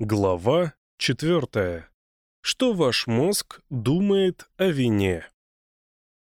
Глава 4. Что ваш мозг думает о вине?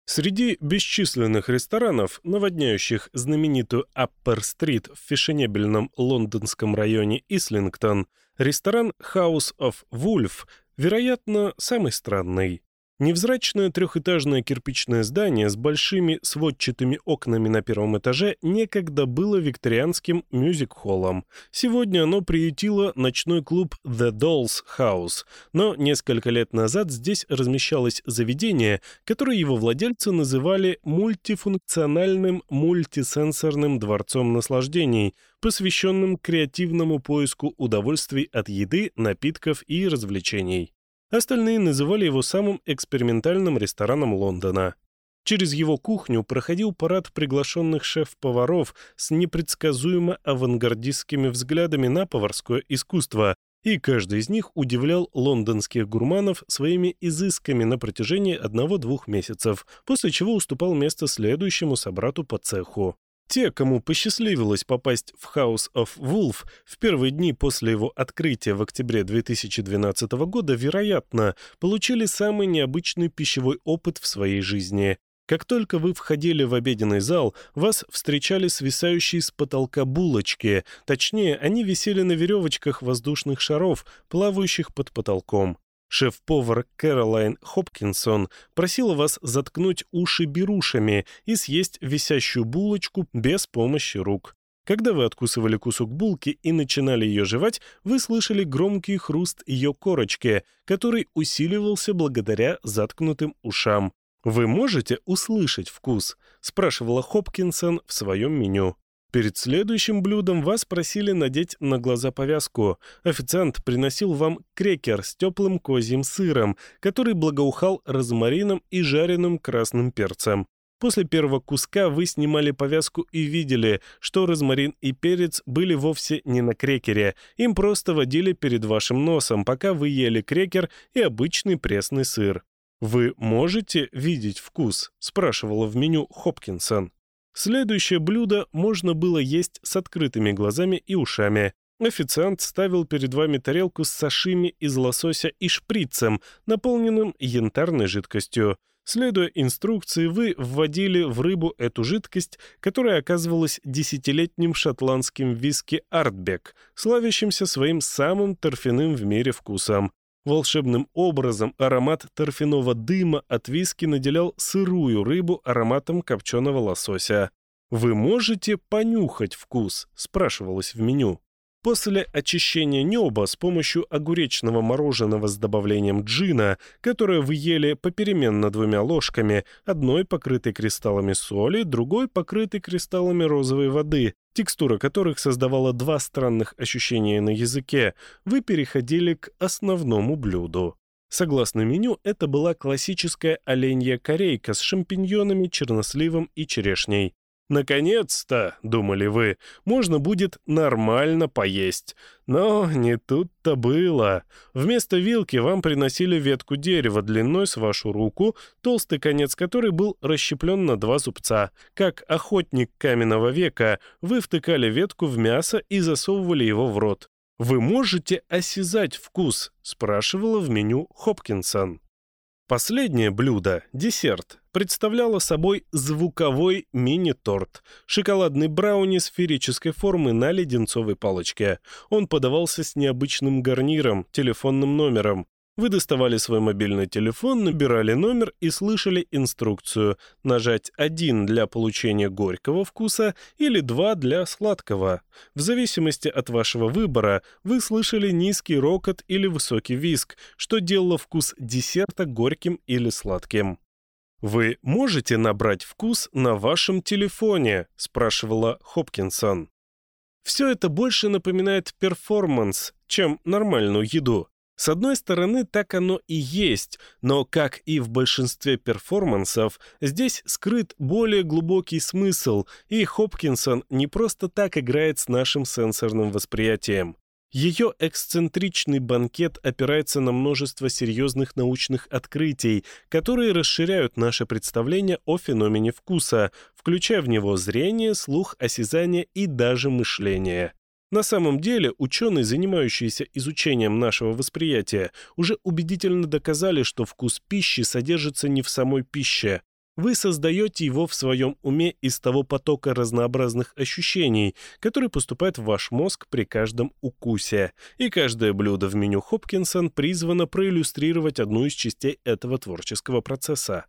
Среди бесчисленных ресторанов, наводняющих знаменитую Аппер-стрит в фешенебельном лондонском районе Ислингтон, ресторан House of Wolf, вероятно, самый странный. Невзрачное трехэтажное кирпичное здание с большими сводчатыми окнами на первом этаже некогда было викторианским мюзик-холлом. Сегодня оно приютило ночной клуб The Dolls House, но несколько лет назад здесь размещалось заведение, которое его владельцы называли мультифункциональным мультисенсорным дворцом наслаждений, посвященным креативному поиску удовольствий от еды, напитков и развлечений. Остальные называли его самым экспериментальным рестораном Лондона. Через его кухню проходил парад приглашенных шеф-поваров с непредсказуемо авангардистскими взглядами на поварское искусство, и каждый из них удивлял лондонских гурманов своими изысками на протяжении одного-двух месяцев, после чего уступал место следующему собрату по цеху. Те, кому посчастливилось попасть в House of Wolf в первые дни после его открытия в октябре 2012 года, вероятно, получили самый необычный пищевой опыт в своей жизни. Как только вы входили в обеденный зал, вас встречали свисающие с потолка булочки, точнее, они висели на веревочках воздушных шаров, плавающих под потолком. Шеф-повар Кэролайн Хопкинсон просила вас заткнуть уши берушами и съесть висящую булочку без помощи рук. Когда вы откусывали кусок булки и начинали ее жевать, вы слышали громкий хруст ее корочки, который усиливался благодаря заткнутым ушам. «Вы можете услышать вкус?» – спрашивала Хопкинсон в своем меню. Перед следующим блюдом вас просили надеть на глаза повязку. Официант приносил вам крекер с теплым козьим сыром, который благоухал розмарином и жареным красным перцем. После первого куска вы снимали повязку и видели, что розмарин и перец были вовсе не на крекере. Им просто водили перед вашим носом, пока вы ели крекер и обычный пресный сыр. «Вы можете видеть вкус?» — спрашивала в меню Хопкинсон. Следующее блюдо можно было есть с открытыми глазами и ушами. Официант ставил перед вами тарелку с сашими из лосося и шприцем, наполненным янтарной жидкостью. Следуя инструкции, вы вводили в рыбу эту жидкость, которая оказывалась десятилетним шотландским виски «Артбек», славящимся своим самым торфяным в мире вкусом. Волшебным образом аромат торфяного дыма от виски наделял сырую рыбу ароматом копченого лосося. «Вы можете понюхать вкус?» – спрашивалось в меню. После очищения неба с помощью огуречного мороженого с добавлением джина, которое вы ели попеременно двумя ложками, одной покрытой кристаллами соли, другой покрытой кристаллами розовой воды, текстура которых создавала два странных ощущения на языке, вы переходили к основному блюду. Согласно меню, это была классическая оленья корейка с шампиньонами, черносливом и черешней. Наконец-то, думали вы, можно будет нормально поесть. Но не тут-то было. Вместо вилки вам приносили ветку дерева длиной с вашу руку, толстый конец которой был расщеплен на два зубца. Как охотник каменного века, вы втыкали ветку в мясо и засовывали его в рот. «Вы можете осязать вкус?» — спрашивала в меню Хопкинсон. Последнее блюдо, десерт, представляло собой звуковой мини-торт, шоколадный брауни сферической формы на леденцовой палочке. Он подавался с необычным гарниром, телефонным номером, вы доставали свой мобильный телефон, набирали номер и слышали инструкцию нажать один для получения горького вкуса или два для сладкого. В зависимости от вашего выбора вы слышали низкий рокот или высокий виск, что делало вкус десерта горьким или сладким. «Вы можете набрать вкус на вашем телефоне?» – спрашивала Хопкинсон. Все это больше напоминает перформанс, чем нормальную еду. С одной стороны, так оно и есть, но, как и в большинстве перформансов, здесь скрыт более глубокий смысл, и Хопкинсон не просто так играет с нашим сенсорным восприятием. Ее эксцентричный банкет опирается на множество серьезных научных открытий, которые расширяют наше представление о феномене вкуса, включая в него зрение, слух, осязание и даже мышление. На самом деле, ученые, занимающиеся изучением нашего восприятия, уже убедительно доказали, что вкус пищи содержится не в самой пище. Вы создаете его в своем уме из того потока разнообразных ощущений, который поступает в ваш мозг при каждом укусе. И каждое блюдо в меню Хопкинсон призвано проиллюстрировать одну из частей этого творческого процесса.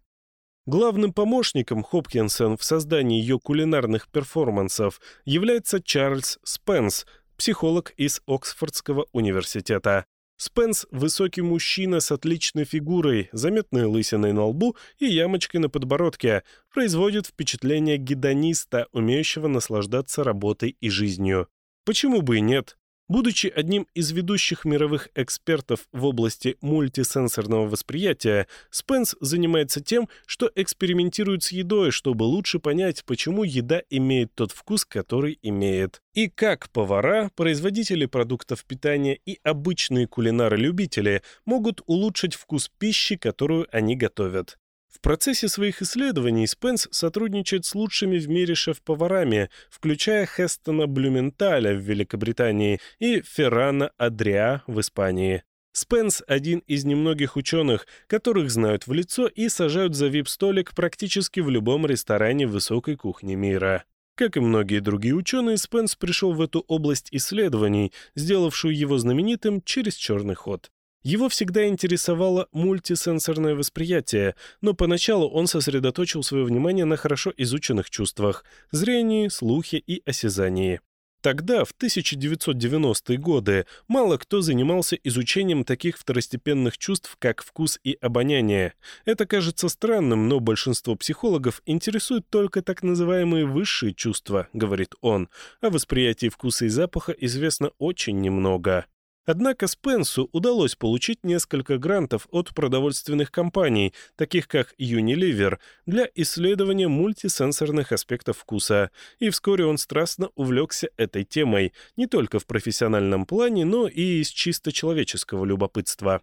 Главным помощником Хопкинсон в создании ее кулинарных перформансов является Чарльз Спенс, психолог из Оксфордского университета. Спенс – высокий мужчина с отличной фигурой, заметной лысиной на лбу и ямочкой на подбородке, производит впечатление гедониста, умеющего наслаждаться работой и жизнью. Почему бы и нет? Будучи одним из ведущих мировых экспертов в области мультисенсорного восприятия, Спенс занимается тем, что экспериментирует с едой, чтобы лучше понять, почему еда имеет тот вкус, который имеет. И как повара, производители продуктов питания и обычные кулинары-любители могут улучшить вкус пищи, которую они готовят. В процессе своих исследований Спенс сотрудничает с лучшими в мире шеф-поварами, включая Хестона Блюменталя в Великобритании и Феррана Адриа в Испании. Спенс – один из немногих ученых, которых знают в лицо и сажают за вип-столик практически в любом ресторане высокой кухни мира. Как и многие другие ученые, Спенс пришел в эту область исследований, сделавшую его знаменитым через черный ход. Его всегда интересовало мультисенсорное восприятие, но поначалу он сосредоточил свое внимание на хорошо изученных чувствах – зрении, слухе и осязании. Тогда, в 1990-е годы, мало кто занимался изучением таких второстепенных чувств, как вкус и обоняние. Это кажется странным, но большинство психологов интересует только так называемые высшие чувства, говорит он. А О восприятии вкуса и запаха известно очень немного. Однако Спенсу удалось получить несколько грантов от продовольственных компаний, таких как Unilever, для исследования мультисенсорных аспектов вкуса, и вскоре он страстно увлекся этой темой, не только в профессиональном плане, но и из чисто человеческого любопытства.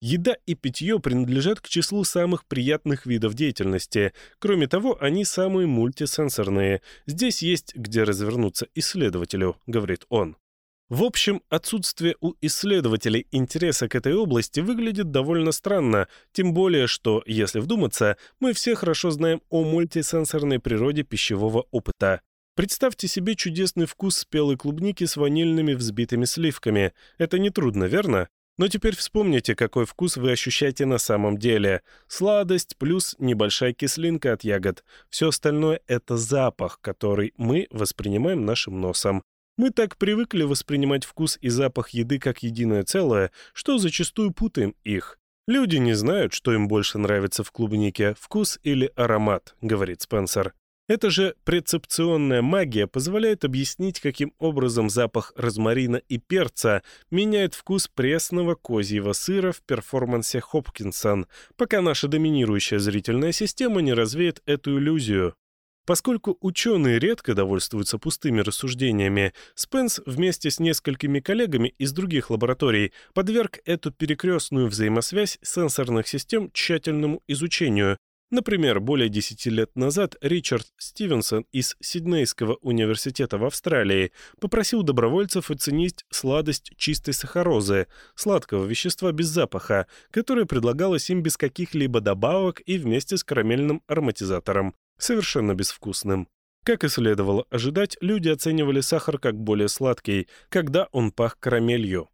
Еда и питье принадлежат к числу самых приятных видов деятельности. Кроме того, они самые мультисенсорные. Здесь есть где развернуться исследователю, говорит он. В общем, отсутствие у исследователей интереса к этой области выглядит довольно странно, тем более, что, если вдуматься, мы все хорошо знаем о мультисенсорной природе пищевого опыта. Представьте себе чудесный вкус спелой клубники с ванильными взбитыми сливками. Это нетрудно, верно? Но теперь вспомните, какой вкус вы ощущаете на самом деле. Сладость плюс небольшая кислинка от ягод. Все остальное — это запах, который мы воспринимаем нашим носом. Мы так привыкли воспринимать вкус и запах еды как единое целое, что зачастую путаем их. Люди не знают, что им больше нравится в клубнике – вкус или аромат, говорит Спенсер. Эта же прецепционная магия позволяет объяснить, каким образом запах розмарина и перца меняет вкус пресного козьего сыра в перформансе Хопкинсон, пока наша доминирующая зрительная система не развеет эту иллюзию. Поскольку ученые редко довольствуются пустыми рассуждениями, Спенс вместе с несколькими коллегами из других лабораторий подверг эту перекрестную взаимосвязь сенсорных систем тщательному изучению. Например, более 10 лет назад Ричард Стивенсон из Сиднейского университета в Австралии попросил добровольцев оценить сладость чистой сахарозы, сладкого вещества без запаха, которое предлагалось им без каких-либо добавок и вместе с карамельным ароматизатором совершенно безвкусным. Как и следовало ожидать, люди оценивали сахар как более сладкий, когда он пах карамелью.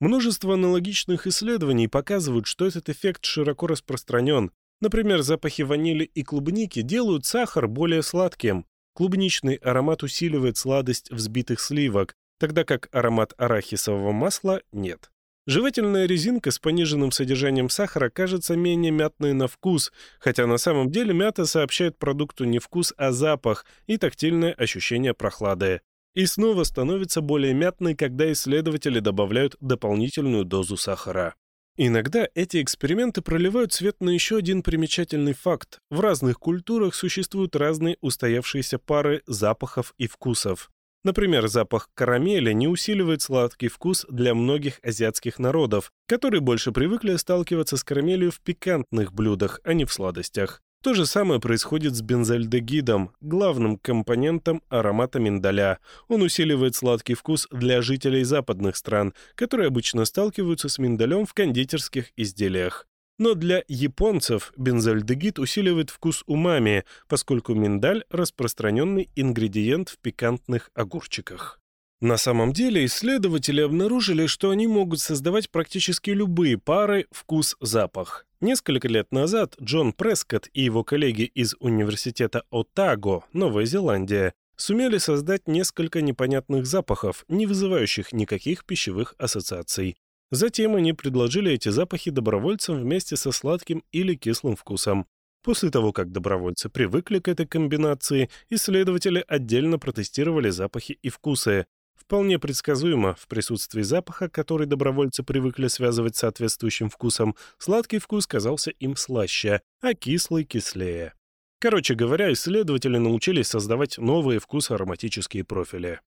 Множество аналогичных исследований показывают, что этот эффект широко распространен. Например, запахи ванили и клубники делают сахар более сладким. Клубничный аромат усиливает сладость взбитых сливок, тогда как аромат арахисового масла нет. Жевательная резинка с пониженным содержанием сахара кажется менее мятной на вкус, хотя на самом деле мята сообщает продукту не вкус, а запах и тактильное ощущение прохлады. И снова становится более мятной, когда исследователи добавляют дополнительную дозу сахара. Иногда эти эксперименты проливают свет на еще один примечательный факт. В разных культурах существуют разные устоявшиеся пары запахов и вкусов. Например, запах карамели не усиливает сладкий вкус для многих азиатских народов, которые больше привыкли сталкиваться с карамелью в пикантных блюдах, а не в сладостях. То же самое происходит с бензальдегидом, главным компонентом аромата миндаля. Он усиливает сладкий вкус для жителей западных стран, которые обычно сталкиваются с миндалем в кондитерских изделиях. Но для японцев бензальдегид усиливает вкус умами, поскольку миндаль – распространенный ингредиент в пикантных огурчиках. На самом деле исследователи обнаружили, что они могут создавать практически любые пары вкус-запах. Несколько лет назад Джон Прескотт и его коллеги из университета Отаго, Новая Зеландия, сумели создать несколько непонятных запахов, не вызывающих никаких пищевых ассоциаций. Затем они предложили эти запахи добровольцам вместе со сладким или кислым вкусом. После того, как добровольцы привыкли к этой комбинации, исследователи отдельно протестировали запахи и вкусы. Вполне предсказуемо, в присутствии запаха, который добровольцы привыкли связывать с соответствующим вкусом, сладкий вкус казался им слаще, а кислый — кислее. Короче говоря, исследователи научились создавать новые вкусы ароматические профили.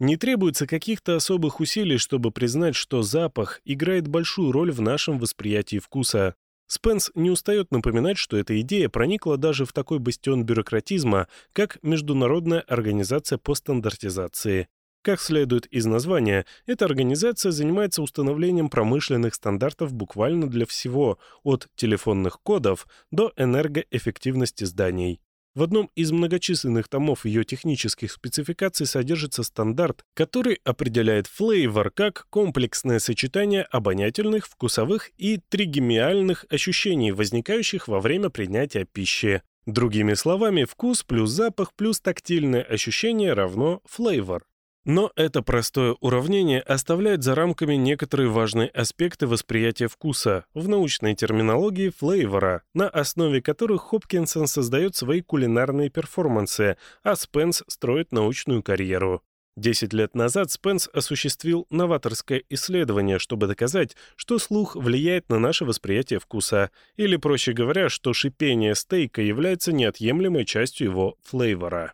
Не требуется каких-то особых усилий, чтобы признать, что запах играет большую роль в нашем восприятии вкуса. Спенс не устает напоминать, что эта идея проникла даже в такой бастион бюрократизма, как Международная организация по стандартизации. Как следует из названия, эта организация занимается установлением промышленных стандартов буквально для всего, от телефонных кодов до энергоэффективности зданий. В одном из многочисленных томов ее технических спецификаций содержится стандарт, который определяет флейвор как комплексное сочетание обонятельных, вкусовых и тригемиальных ощущений, возникающих во время принятия пищи. Другими словами, вкус плюс запах плюс тактильное ощущение равно флейвор. Но это простое уравнение оставляет за рамками некоторые важные аспекты восприятия вкуса, в научной терминологии флейвора, на основе которых Хопкинсон создает свои кулинарные перформансы, а Спенс строит научную карьеру. Десять лет назад Спенс осуществил новаторское исследование, чтобы доказать, что слух влияет на наше восприятие вкуса, или, проще говоря, что шипение стейка является неотъемлемой частью его флейвора.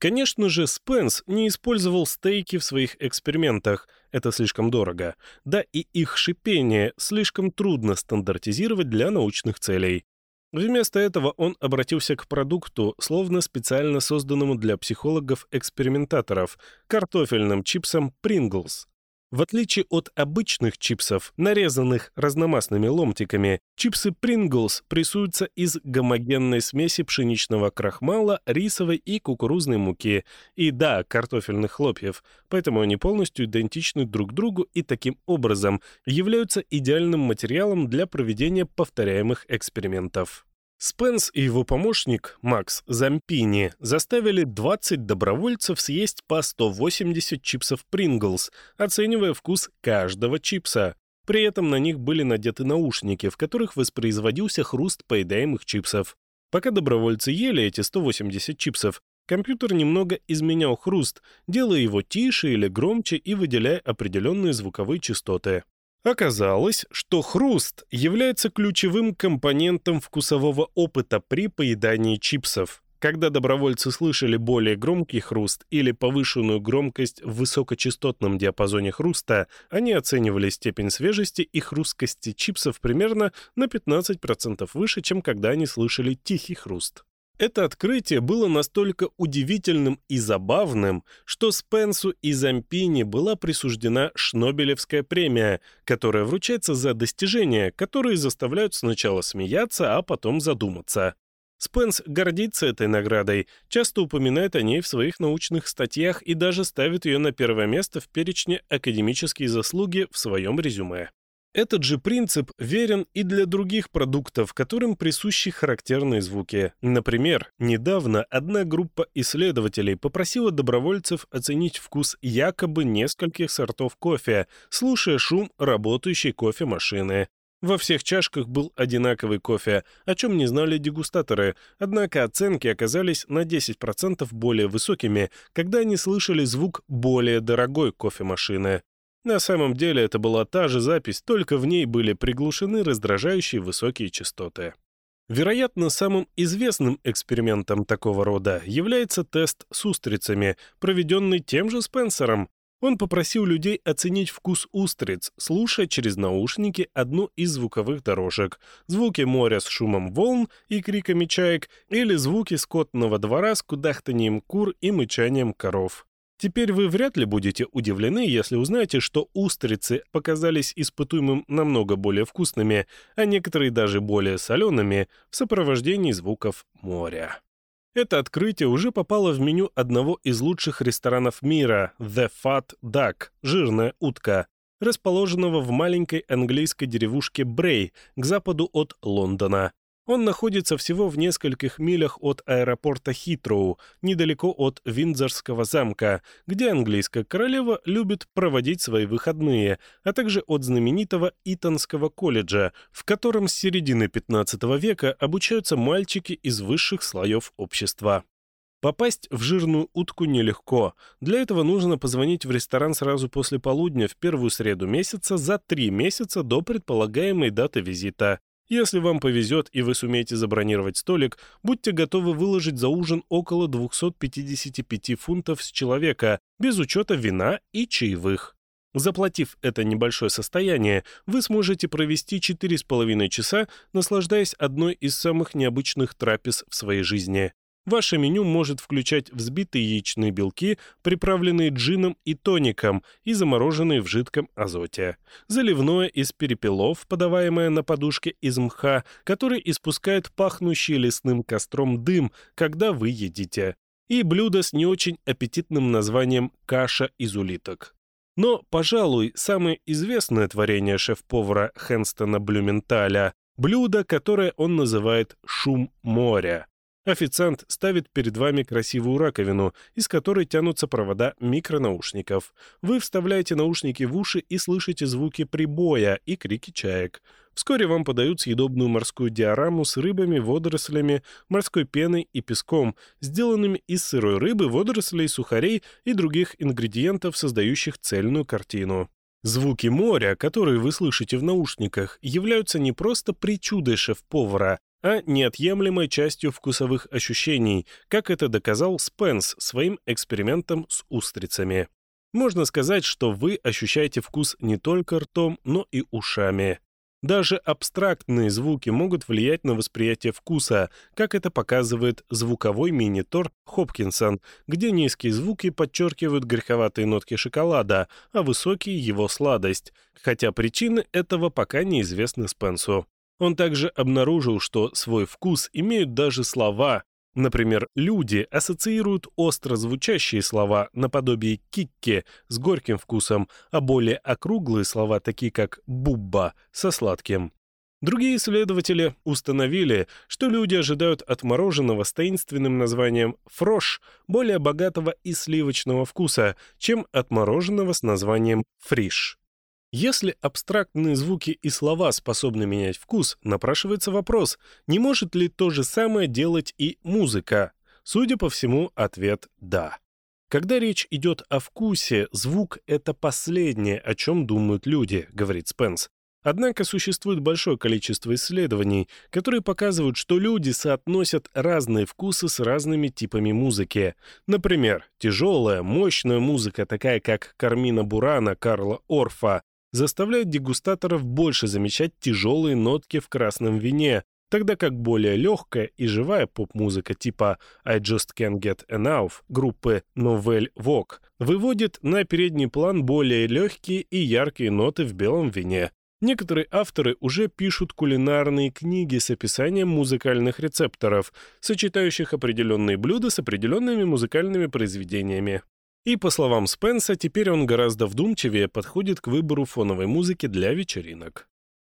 Конечно же, Спенс не использовал стейки в своих экспериментах, это слишком дорого. Да и их шипение слишком трудно стандартизировать для научных целей. Вместо этого он обратился к продукту, словно специально созданному для психологов-экспериментаторов, картофельным чипсом Pringles. В отличие от обычных чипсов, нарезанных разномастными ломтиками, чипсы Pringles прессуются из гомогенной смеси пшеничного крахмала, рисовой и кукурузной муки, и, да, картофельных хлопьев, поэтому они полностью идентичны друг другу и таким образом являются идеальным материалом для проведения повторяемых экспериментов. Спенс и его помощник, Макс Зампини, заставили 20 добровольцев съесть по 180 чипсов Принглс, оценивая вкус каждого чипса. При этом на них были надеты наушники, в которых воспроизводился хруст поедаемых чипсов. Пока добровольцы ели эти 180 чипсов, компьютер немного изменял хруст, делая его тише или громче и выделяя определенные звуковые частоты. Оказалось, что хруст является ключевым компонентом вкусового опыта при поедании чипсов. Когда добровольцы слышали более громкий хруст или повышенную громкость в высокочастотном диапазоне хруста, они оценивали степень свежести и хрусткости чипсов примерно на 15% выше, чем когда они слышали тихий хруст. Это открытие было настолько удивительным и забавным, что Спенсу и Зампини была присуждена Шнобелевская премия, которая вручается за достижения, которые заставляют сначала смеяться, а потом задуматься. Спенс гордится этой наградой, часто упоминает о ней в своих научных статьях и даже ставит ее на первое место в перечне «Академические заслуги» в своем резюме. Этот же принцип верен и для других продуктов, которым присущи характерные звуки. Например, недавно одна группа исследователей попросила добровольцев оценить вкус якобы нескольких сортов кофе, слушая шум работающей кофемашины. Во всех чашках был одинаковый кофе, о чем не знали дегустаторы, однако оценки оказались на 10% более высокими, когда они слышали звук более дорогой кофемашины. На самом деле это была та же запись, только в ней были приглушены раздражающие высокие частоты. Вероятно, самым известным экспериментом такого рода является тест с устрицами, проведенный тем же Спенсером. Он попросил людей оценить вкус устриц, слушая через наушники одну из звуковых дорожек, звуки моря с шумом волн и криками чаек или звуки скотного двора с кудахтанием кур и мычанием коров. Теперь вы вряд ли будете удивлены, если узнаете, что устрицы показались испытуемым намного более вкусными, а некоторые даже более солеными в сопровождении звуков моря. Это открытие уже попало в меню одного из лучших ресторанов мира – The Fat Duck – «Жирная утка», расположенного в маленькой английской деревушке Брей к западу от Лондона. Он находится всего в нескольких милях от аэропорта Хитроу, недалеко от Виндзорского замка, где английская королева любит проводить свои выходные, а также от знаменитого Итонского колледжа, в котором с середины 15 века обучаются мальчики из высших слоев общества. Попасть в жирную утку нелегко. Для этого нужно позвонить в ресторан сразу после полудня в первую среду месяца за три месяца до предполагаемой даты визита. Если вам повезет и вы сумеете забронировать столик, будьте готовы выложить за ужин около 255 фунтов с человека, без учета вина и чаевых. Заплатив это небольшое состояние, вы сможете провести 4,5 часа, наслаждаясь одной из самых необычных трапез в своей жизни. Ваше меню может включать взбитые яичные белки, приправленные джином и тоником и замороженные в жидком азоте. Заливное из перепелов, подаваемое на подушке из мха, который испускает пахнущий лесным костром дым, когда вы едите. И блюдо с не очень аппетитным названием «каша из улиток». Но, пожалуй, самое известное творение шеф-повара Хенстона Блюменталя – блюдо, которое он называет «шум моря». Официант ставит перед вами красивую раковину, из которой тянутся провода микронаушников. Вы вставляете наушники в уши и слышите звуки прибоя и крики чаек. Вскоре вам подают съедобную морскую диораму с рыбами, водорослями, морской пеной и песком, сделанными из сырой рыбы, водорослей, сухарей и других ингредиентов, создающих цельную картину. Звуки моря, которые вы слышите в наушниках, являются не просто причудой шеф-повара, а неотъемлемой частью вкусовых ощущений, как это доказал Спенс своим экспериментом с устрицами. Можно сказать, что вы ощущаете вкус не только ртом, но и ушами. Даже абстрактные звуки могут влиять на восприятие вкуса, как это показывает звуковой минитор Хопкинсон, где низкие звуки подчеркивают греховатые нотки шоколада, а высокие — его сладость, хотя причины этого пока неизвестны Спенсу. Он также обнаружил, что свой вкус имеют даже слова. Например, люди ассоциируют остро звучащие слова наподобие «кикки» с горьким вкусом, а более округлые слова, такие как «бубба» со сладким. Другие исследователи установили, что люди ожидают от мороженого с таинственным названием «фрош» более богатого и сливочного вкуса, чем от мороженого с названием «фриш». Если абстрактные звуки и слова способны менять вкус, напрашивается вопрос, не может ли то же самое делать и музыка? Судя по всему, ответ «да». Когда речь идет о вкусе, звук — это последнее, о чем думают люди, говорит Спенс. Однако существует большое количество исследований, которые показывают, что люди соотносят разные вкусы с разными типами музыки. Например, тяжелая, мощная музыка, такая как Кармина Бурана, Карла Орфа, Заставляют дегустаторов больше замечать тяжелые нотки в красном вине, тогда как более легкая и живая поп-музыка типа «I Just Can't Get Enough» группы Nouvelle Vogue выводит на передний план более легкие и яркие ноты в белом вине. Некоторые авторы уже пишут кулинарные книги с описанием музыкальных рецепторов, сочетающих определенные блюда с определенными музыкальными произведениями. И, по словам Спенса, теперь он гораздо вдумчивее подходит к выбору фоновой музыки для вечеринок.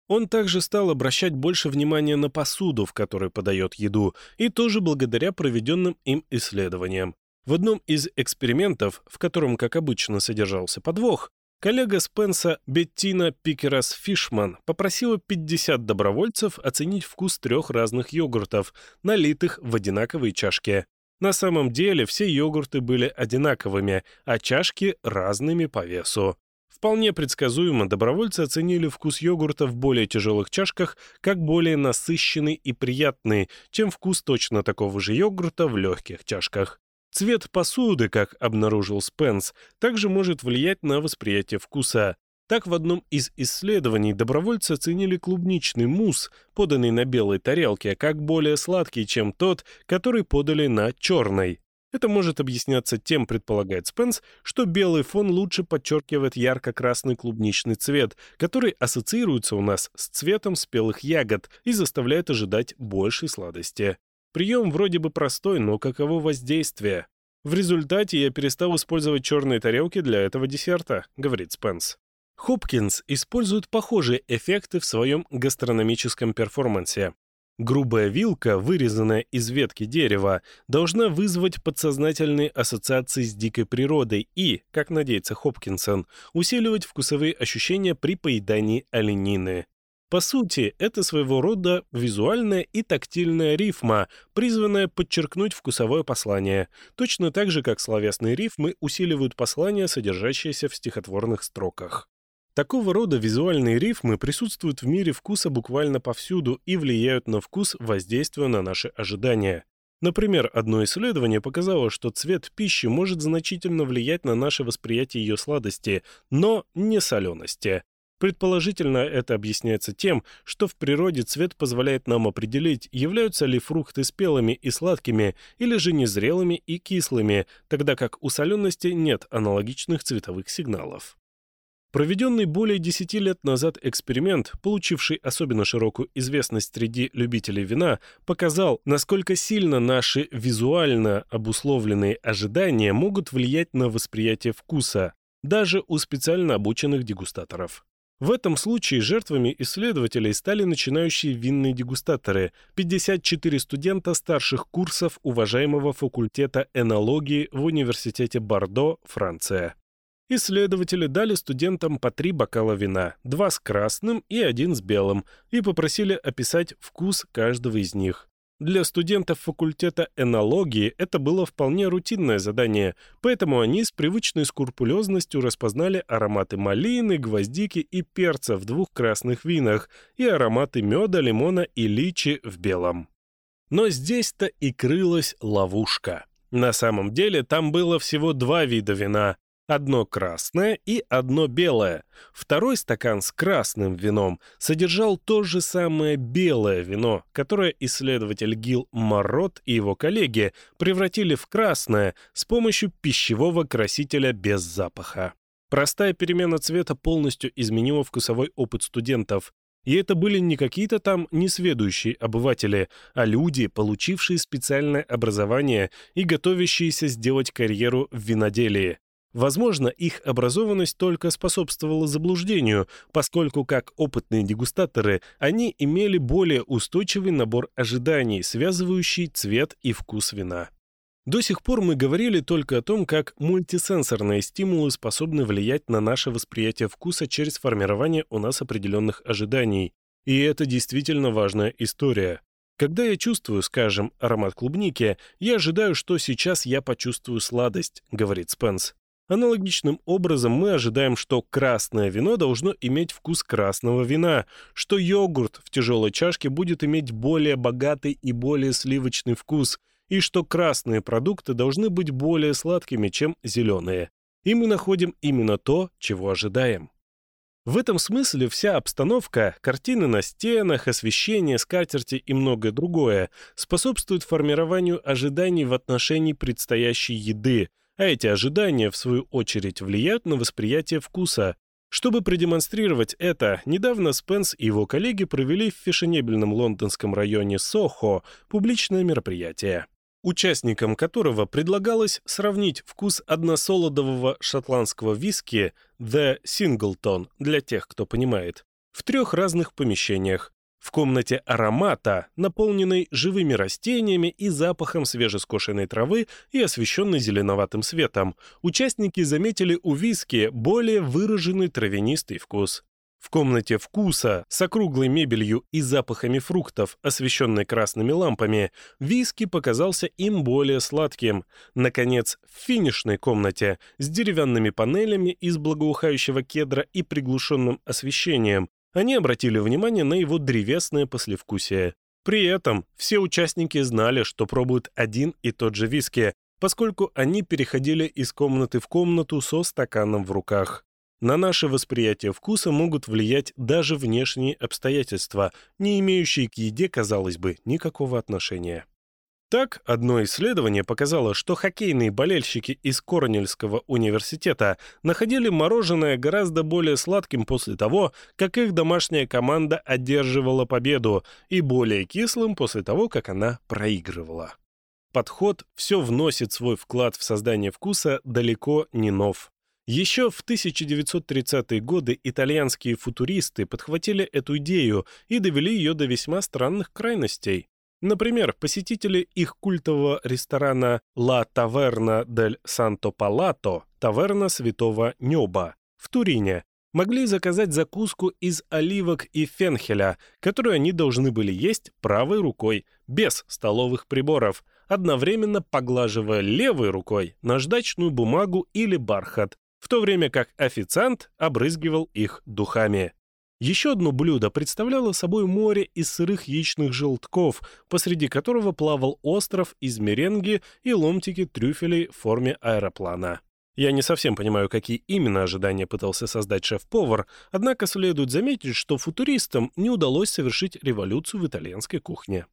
Он также стал обращать больше внимания на посуду, в которой подает еду, и тоже благодаря проведенным им исследованиям. В одном из экспериментов, в котором, как обычно, содержался подвох, коллега Спенса Беттина Пикерас Фишман попросила 50 добровольцев оценить вкус трех разных йогуртов, налитых в одинаковые чашки. На самом деле все йогурты были одинаковыми, а чашки разными по весу. Вполне предсказуемо добровольцы оценили вкус йогурта в более тяжелых чашках как более насыщенный и приятный, чем вкус точно такого же йогурта в легких чашках. Цвет посуды, как обнаружил Спенс, также может влиять на восприятие вкуса. Так в одном из исследований добровольцы оценили клубничный мусс, поданный на белой тарелке, как более сладкий, чем тот, который подали на черной. Это может объясняться тем, предполагает Спенс, что белый фон лучше подчеркивает ярко-красный клубничный цвет, который ассоциируется у нас с цветом спелых ягод и заставляет ожидать большей сладости. Прием вроде бы простой, но каково воздействие? В результате я перестал использовать черные тарелки для этого десерта, говорит Спенс. Хопкинс использует похожие эффекты в своем гастрономическом перформансе. Грубая вилка, вырезанная из ветки дерева, должна вызвать подсознательные ассоциации с дикой природой и, как надеется Хопкинсон, усиливать вкусовые ощущения при поедании оленины. По сути, это своего рода визуальная и тактильная рифма, призванная подчеркнуть вкусовое послание, точно так же, как словесные рифмы усиливают послание, содержащееся в стихотворных строках. Такого рода визуальные рифмы присутствуют в мире вкуса буквально повсюду и влияют на вкус, воздействуя на наши ожидания. Например, одно исследование показало, что цвет пищи может значительно влиять на наше восприятие ее сладости, но не солености. Предположительно, это объясняется тем, что в природе цвет позволяет нам определить, являются ли фрукты спелыми и сладкими, или же незрелыми и кислыми, тогда как у солености нет аналогичных цветовых сигналов. Проведенный более 10 лет назад эксперимент, получивший особенно широкую известность среди любителей вина, показал, насколько сильно наши визуально обусловленные ожидания могут влиять на восприятие вкуса, даже у специально обученных дегустаторов. В этом случае жертвами исследователей стали начинающие винные дегустаторы, 54 студента старших курсов уважаемого факультета энологии в университете Бордо, Франция. Исследователи дали студентам по три бокала вина, два с красным и один с белым, и попросили описать вкус каждого из них. Для студентов факультета энологии это было вполне рутинное задание, поэтому они с привычной скрупулезностью распознали ароматы малины, гвоздики и перца в двух красных винах и ароматы меда, лимона и личи в белом. Но здесь-то и крылась ловушка. На самом деле там было всего два вида вина Одно красное и одно белое. Второй стакан с красным вином содержал то же самое белое вино, которое исследователь Гил Морот и его коллеги превратили в красное с помощью пищевого красителя без запаха. Простая перемена цвета полностью изменила вкусовой опыт студентов, и это были не какие-то там несведущие обыватели, а люди, получившие специальное образование и готовящиеся сделать карьеру в виноделии. Возможно, их образованность только способствовала заблуждению, поскольку, как опытные дегустаторы, они имели более устойчивый набор ожиданий, связывающий цвет и вкус вина. До сих пор мы говорили только о том, как мультисенсорные стимулы способны влиять на наше восприятие вкуса через формирование у нас определенных ожиданий. И это действительно важная история. Когда я чувствую, скажем, аромат клубники, я ожидаю, что сейчас я почувствую сладость, говорит Спенс. Аналогичным образом мы ожидаем, что красное вино должно иметь вкус красного вина, что йогурт в тяжелой чашке будет иметь более богатый и более сливочный вкус, и что красные продукты должны быть более сладкими, чем зеленые. И мы находим именно то, чего ожидаем. В этом смысле вся обстановка, картины на стенах, освещение, скатерти и многое другое способствует формированию ожиданий в отношении предстоящей еды – а эти ожидания, в свою очередь, влияют на восприятие вкуса. Чтобы продемонстрировать это, недавно Спенс и его коллеги провели в фешенебельном лондонском районе Сохо публичное мероприятие участникам которого предлагалось сравнить вкус односолодового шотландского виски The Singleton, для тех, кто понимает, в трех разных помещениях в комнате аромата, наполненной живыми растениями и запахом свежескошенной травы и освещенной зеленоватым светом, участники заметили у виски более выраженный травянистый вкус. В комнате вкуса с округлой мебелью и запахами фруктов, освещенной красными лампами, виски показался им более сладким. Наконец, в финишной комнате с деревянными панелями из благоухающего кедра и приглушенным освещением они обратили внимание на его древесное послевкусие. При этом все участники знали, что пробуют один и тот же виски, поскольку они переходили из комнаты в комнату со стаканом в руках. На наше восприятие вкуса могут влиять даже внешние обстоятельства, не имеющие к еде, казалось бы, никакого отношения. Так, одно исследование показало, что хоккейные болельщики из Корнельского университета находили мороженое гораздо более сладким после того, как их домашняя команда одерживала победу, и более кислым после того, как она проигрывала. Подход все вносит свой вклад в создание вкуса далеко не нов. Еще в 1930-е годы итальянские футуристы подхватили эту идею и довели ее до весьма странных крайностей. Например, посетители их культового ресторана «Ла Таверна дель Санто Палато» «Таверна Святого Неба» в Турине могли заказать закуску из оливок и фенхеля, которую они должны были есть правой рукой, без столовых приборов, одновременно поглаживая левой рукой наждачную бумагу или бархат, в то время как официант обрызгивал их духами. Еще одно блюдо представляло собой море из сырых яичных желтков, посреди которого плавал остров из меренги и ломтики трюфелей в форме аэроплана. Я не совсем понимаю, какие именно ожидания пытался создать шеф-повар, однако следует заметить, что футуристам не удалось совершить революцию в итальянской кухне.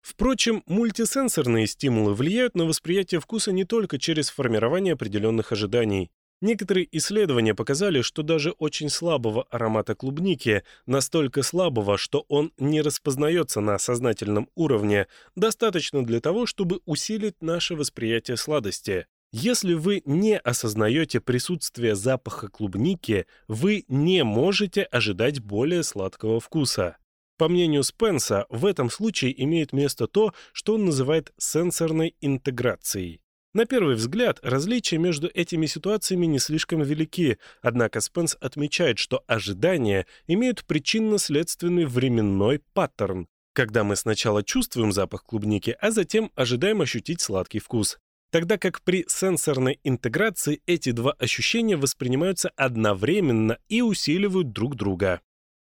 Впрочем, мультисенсорные стимулы влияют на восприятие вкуса не только через формирование определенных ожиданий. Некоторые исследования показали, что даже очень слабого аромата клубники, настолько слабого, что он не распознается на сознательном уровне, достаточно для того, чтобы усилить наше восприятие сладости. Если вы не осознаете присутствие запаха клубники, вы не можете ожидать более сладкого вкуса. По мнению Спенса, в этом случае имеет место то, что он называет сенсорной интеграцией. На первый взгляд, различия между этими ситуациями не слишком велики, однако Спенс отмечает, что ожидания имеют причинно-следственный временной паттерн, когда мы сначала чувствуем запах клубники, а затем ожидаем ощутить сладкий вкус. Тогда как при сенсорной интеграции эти два ощущения воспринимаются одновременно и усиливают друг друга.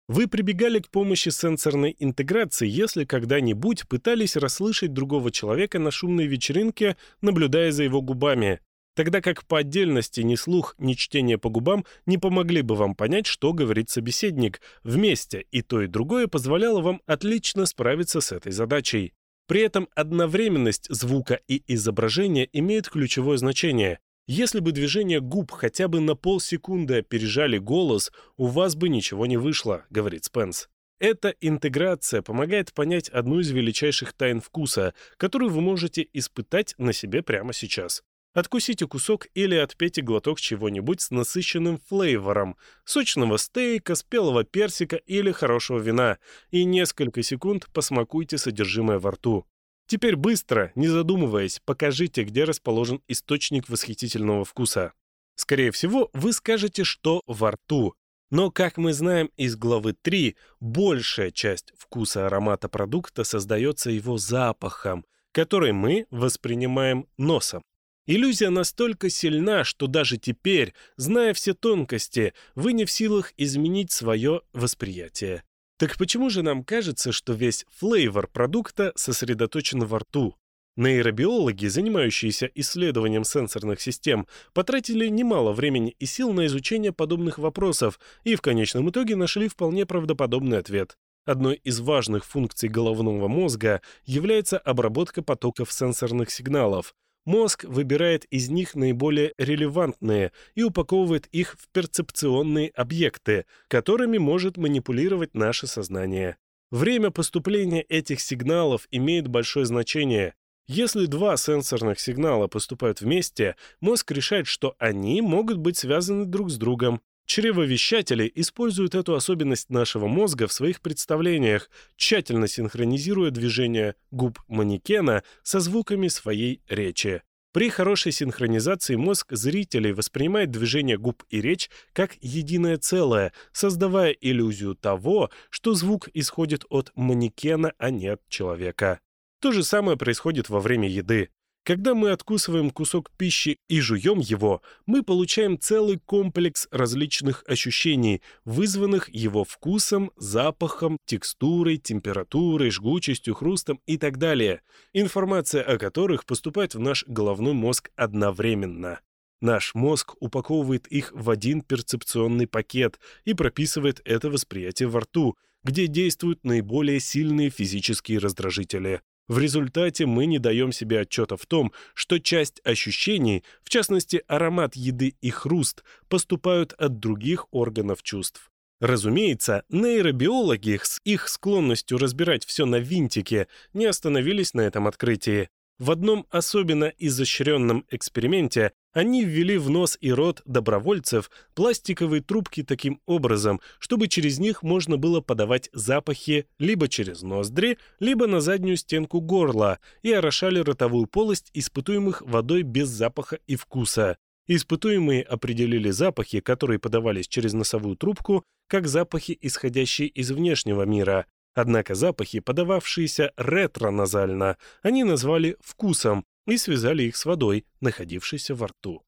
Вы прибегали к помощи сенсорной интеграции, если когда-нибудь пытались расслышать другого человека на шумной вечеринке, наблюдая за его губами, тогда как по отдельности ни слух, ни чтение по губам не помогли бы вам понять, что говорит собеседник. Вместе и то, и другое позволяло вам отлично справиться с этой задачей. При этом одновременность звука и изображения имеет ключевое значение. Если бы движение губ хотя бы на полсекунды опережали голос, у вас бы ничего не вышло, говорит Спенс. Эта интеграция помогает понять одну из величайших тайн вкуса, которую вы можете испытать на себе прямо сейчас. Откусите кусок или отпейте глоток чего-нибудь с насыщенным флейвором, сочного стейка, спелого персика или хорошего вина, и несколько секунд посмакуйте содержимое во рту. Теперь быстро, не задумываясь, покажите, где расположен источник восхитительного вкуса. Скорее всего, вы скажете, что во рту. Но, как мы знаем из главы 3, большая часть вкуса аромата продукта создается его запахом, который мы воспринимаем носом. Иллюзия настолько сильна, что даже теперь, зная все тонкости, вы не в силах изменить свое восприятие. Так почему же нам кажется, что весь флейвор продукта сосредоточен во рту? Нейробиологи, занимающиеся исследованием сенсорных систем, потратили немало времени и сил на изучение подобных вопросов и в конечном итоге нашли вполне правдоподобный ответ. Одной из важных функций головного мозга является обработка потоков сенсорных сигналов, Мозг выбирает из них наиболее релевантные и упаковывает их в перцепционные объекты, которыми может манипулировать наше сознание. Время поступления этих сигналов имеет большое значение. Если два сенсорных сигнала поступают вместе, мозг решает, что они могут быть связаны друг с другом Чревовещатели используют эту особенность нашего мозга в своих представлениях, тщательно синхронизируя движения губ манекена со звуками своей речи. При хорошей синхронизации мозг зрителей воспринимает движение губ и речь как единое целое, создавая иллюзию того, что звук исходит от манекена, а не от человека. То же самое происходит во время еды. Когда мы откусываем кусок пищи и жуем его, мы получаем целый комплекс различных ощущений, вызванных его вкусом, запахом, текстурой, температурой, жгучестью, хрустом и так далее, информация о которых поступает в наш головной мозг одновременно. Наш мозг упаковывает их в один перцепционный пакет и прописывает это восприятие во рту, где действуют наиболее сильные физические раздражители в результате мы не даем себе отчета в том, что часть ощущений, в частности аромат еды и хруст, поступают от других органов чувств. Разумеется, нейробиологи с их склонностью разбирать все на винтике не остановились на этом открытии. В одном особенно изощренном эксперименте они ввели в нос и рот добровольцев пластиковые трубки таким образом, чтобы через них можно было подавать запахи либо через ноздри, либо на заднюю стенку горла, и орошали ротовую полость испытуемых водой без запаха и вкуса. Испытуемые определили запахи, которые подавались через носовую трубку, как запахи, исходящие из внешнего мира. Однако запахи, подававшиеся ретроназально, они назвали вкусом, и связали их с водой, находившейся во рту.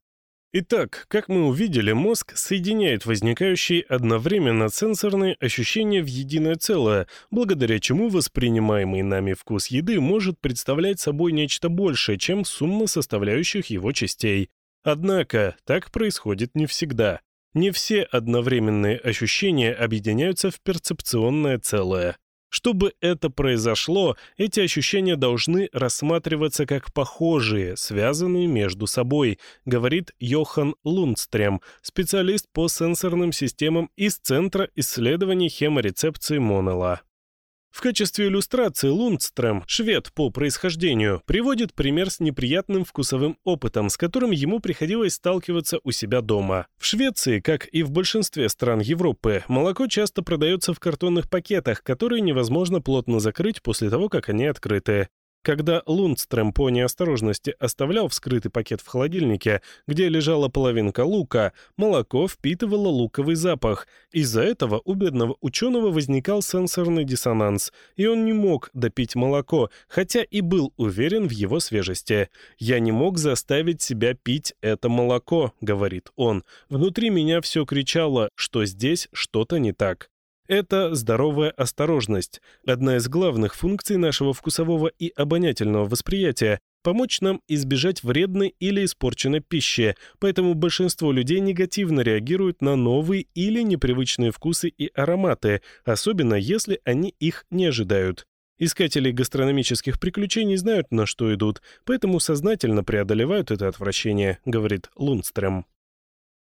Итак, как мы увидели, мозг соединяет возникающие одновременно сенсорные ощущения в единое целое, благодаря чему воспринимаемый нами вкус еды может представлять собой нечто большее, чем сумма составляющих его частей. Однако, так происходит не всегда. Не все одновременные ощущения объединяются в перцепционное целое. Чтобы это произошло, эти ощущения должны рассматриваться как похожие, связанные между собой, говорит Йохан Лундстрем, специалист по сенсорным системам из Центра исследований хеморецепции Монела. В качестве иллюстрации Лундстрем, швед по происхождению, приводит пример с неприятным вкусовым опытом, с которым ему приходилось сталкиваться у себя дома. В Швеции, как и в большинстве стран Европы, молоко часто продается в картонных пакетах, которые невозможно плотно закрыть после того, как они открыты. Когда Лундстрем по неосторожности оставлял вскрытый пакет в холодильнике, где лежала половинка лука, молоко впитывало луковый запах. Из-за этого у бедного ученого возникал сенсорный диссонанс, и он не мог допить молоко, хотя и был уверен в его свежести. «Я не мог заставить себя пить это молоко», — говорит он. «Внутри меня все кричало, что здесь что-то не так». Это здоровая осторожность, одна из главных функций нашего вкусового и обонятельного восприятия, помочь нам избежать вредной или испорченной пищи, поэтому большинство людей негативно реагируют на новые или непривычные вкусы и ароматы, особенно если они их не ожидают. Искатели гастрономических приключений знают, на что идут, поэтому сознательно преодолевают это отвращение, говорит Лунстрем.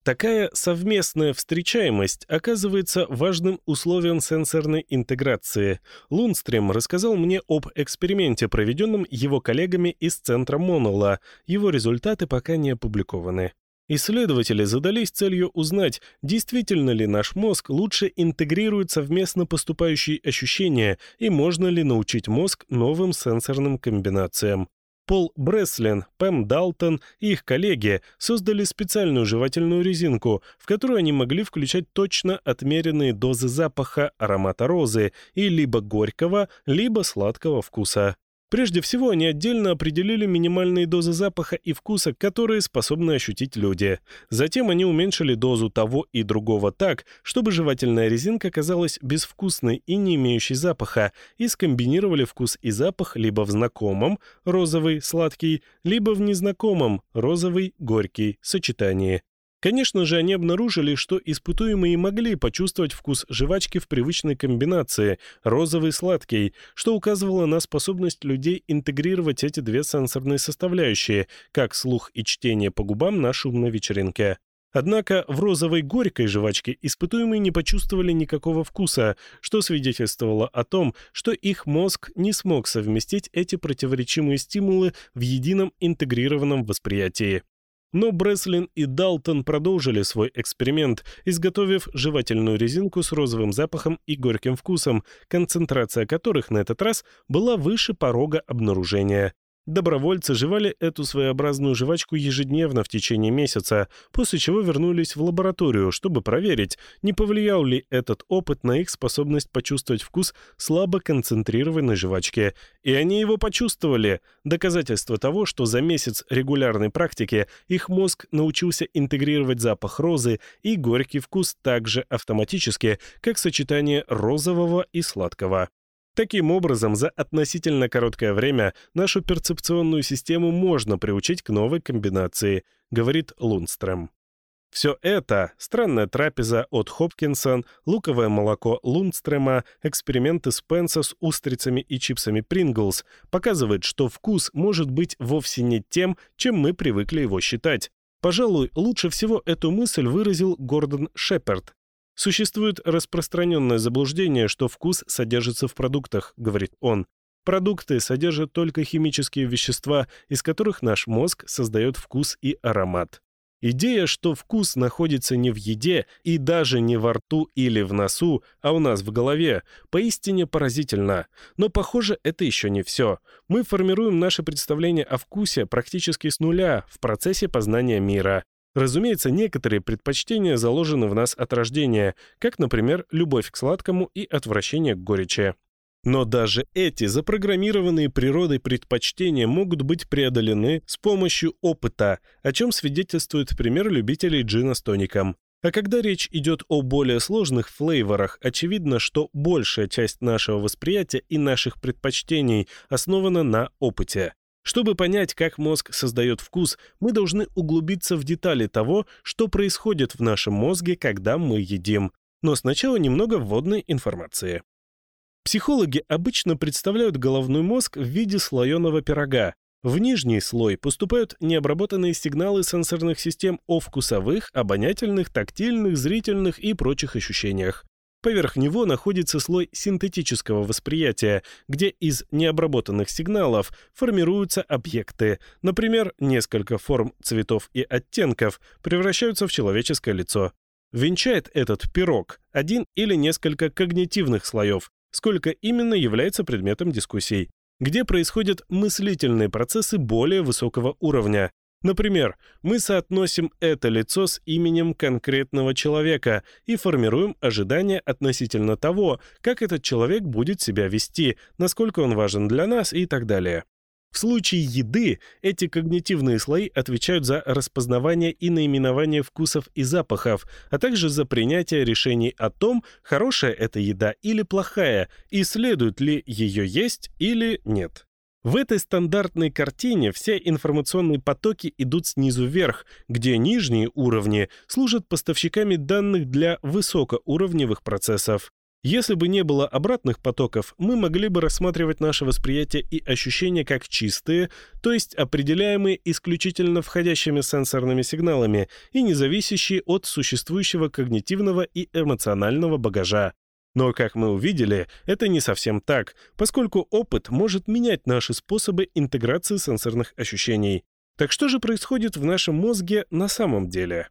Такая совместная встречаемость оказывается важным условием сенсорной интеграции. Лунстрем рассказал мне об эксперименте, проведенном его коллегами из центра Монола. Его результаты пока не опубликованы. Исследователи задались целью узнать, действительно ли наш мозг лучше интегрирует совместно поступающие ощущения и можно ли научить мозг новым сенсорным комбинациям. Пол Бреслин, Пэм Далтон и их коллеги создали специальную жевательную резинку, в которую они могли включать точно отмеренные дозы запаха, аромата розы и либо горького, либо сладкого вкуса. Прежде всего, они отдельно определили минимальные дозы запаха и вкуса, которые способны ощутить люди. Затем они уменьшили дозу того и другого так, чтобы жевательная резинка оказалась безвкусной и не имеющей запаха, и скомбинировали вкус и запах либо в знакомом, розовый, сладкий, либо в незнакомом, розовый, горький сочетании. Конечно же, они обнаружили, что испытуемые могли почувствовать вкус жвачки в привычной комбинации – розовый сладкий, что указывало на способность людей интегрировать эти две сенсорные составляющие, как слух и чтение по губам на шумной вечеринке. Однако в розовой горькой жвачке испытуемые не почувствовали никакого вкуса, что свидетельствовало о том, что их мозг не смог совместить эти противоречимые стимулы в едином интегрированном восприятии. Но Бреслин и Далтон продолжили свой эксперимент, изготовив жевательную резинку с розовым запахом и горьким вкусом, концентрация которых на этот раз была выше порога обнаружения. Добровольцы жевали эту своеобразную жвачку ежедневно в течение месяца, после чего вернулись в лабораторию, чтобы проверить, не повлиял ли этот опыт на их способность почувствовать вкус слабо концентрированной жвачки. И они его почувствовали. Доказательство того, что за месяц регулярной практики их мозг научился интегрировать запах розы и горький вкус так же автоматически, как сочетание розового и сладкого. Таким образом, за относительно короткое время нашу перцепционную систему можно приучить к новой комбинации, говорит Лунстрем. Все это — странная трапеза от Хопкинсон, луковое молоко Лундстрема, эксперименты Спенса с устрицами и чипсами Принглс — показывает, что вкус может быть вовсе не тем, чем мы привыкли его считать. Пожалуй, лучше всего эту мысль выразил Гордон Шепард, Существует распространенное заблуждение, что вкус содержится в продуктах, говорит он. Продукты содержат только химические вещества, из которых наш мозг создает вкус и аромат. Идея, что вкус находится не в еде и даже не во рту или в носу, а у нас в голове, поистине поразительна. Но, похоже, это еще не все. Мы формируем наше представление о вкусе практически с нуля в процессе познания мира. Разумеется, некоторые предпочтения заложены в нас от рождения, как, например, любовь к сладкому и отвращение к горечи. Но даже эти запрограммированные природой предпочтения могут быть преодолены с помощью опыта, о чем свидетельствует пример любителей джина с тоником. А когда речь идет о более сложных флейворах, очевидно, что большая часть нашего восприятия и наших предпочтений основана на опыте. Чтобы понять, как мозг создает вкус, мы должны углубиться в детали того, что происходит в нашем мозге, когда мы едим. Но сначала немного вводной информации. Психологи обычно представляют головной мозг в виде слоеного пирога. В нижний слой поступают необработанные сигналы сенсорных систем о вкусовых, обонятельных, тактильных, зрительных и прочих ощущениях. Поверх него находится слой синтетического восприятия, где из необработанных сигналов формируются объекты. Например, несколько форм цветов и оттенков превращаются в человеческое лицо. Венчает этот пирог один или несколько когнитивных слоев, сколько именно является предметом дискуссий, где происходят мыслительные процессы более высокого уровня. Например, мы соотносим это лицо с именем конкретного человека и формируем ожидания относительно того, как этот человек будет себя вести, насколько он важен для нас и так далее. В случае еды эти когнитивные слои отвечают за распознавание и наименование вкусов и запахов, а также за принятие решений о том, хорошая это еда или плохая, и следует ли ее есть или нет. В этой стандартной картине все информационные потоки идут снизу вверх, где нижние уровни служат поставщиками данных для высокоуровневых процессов. Если бы не было обратных потоков, мы могли бы рассматривать наше восприятие и ощущения как чистые, то есть определяемые исключительно входящими сенсорными сигналами и не зависящие от существующего когнитивного и эмоционального багажа. Но, как мы увидели, это не совсем так, поскольку опыт может менять наши способы интеграции сенсорных ощущений. Так что же происходит в нашем мозге на самом деле?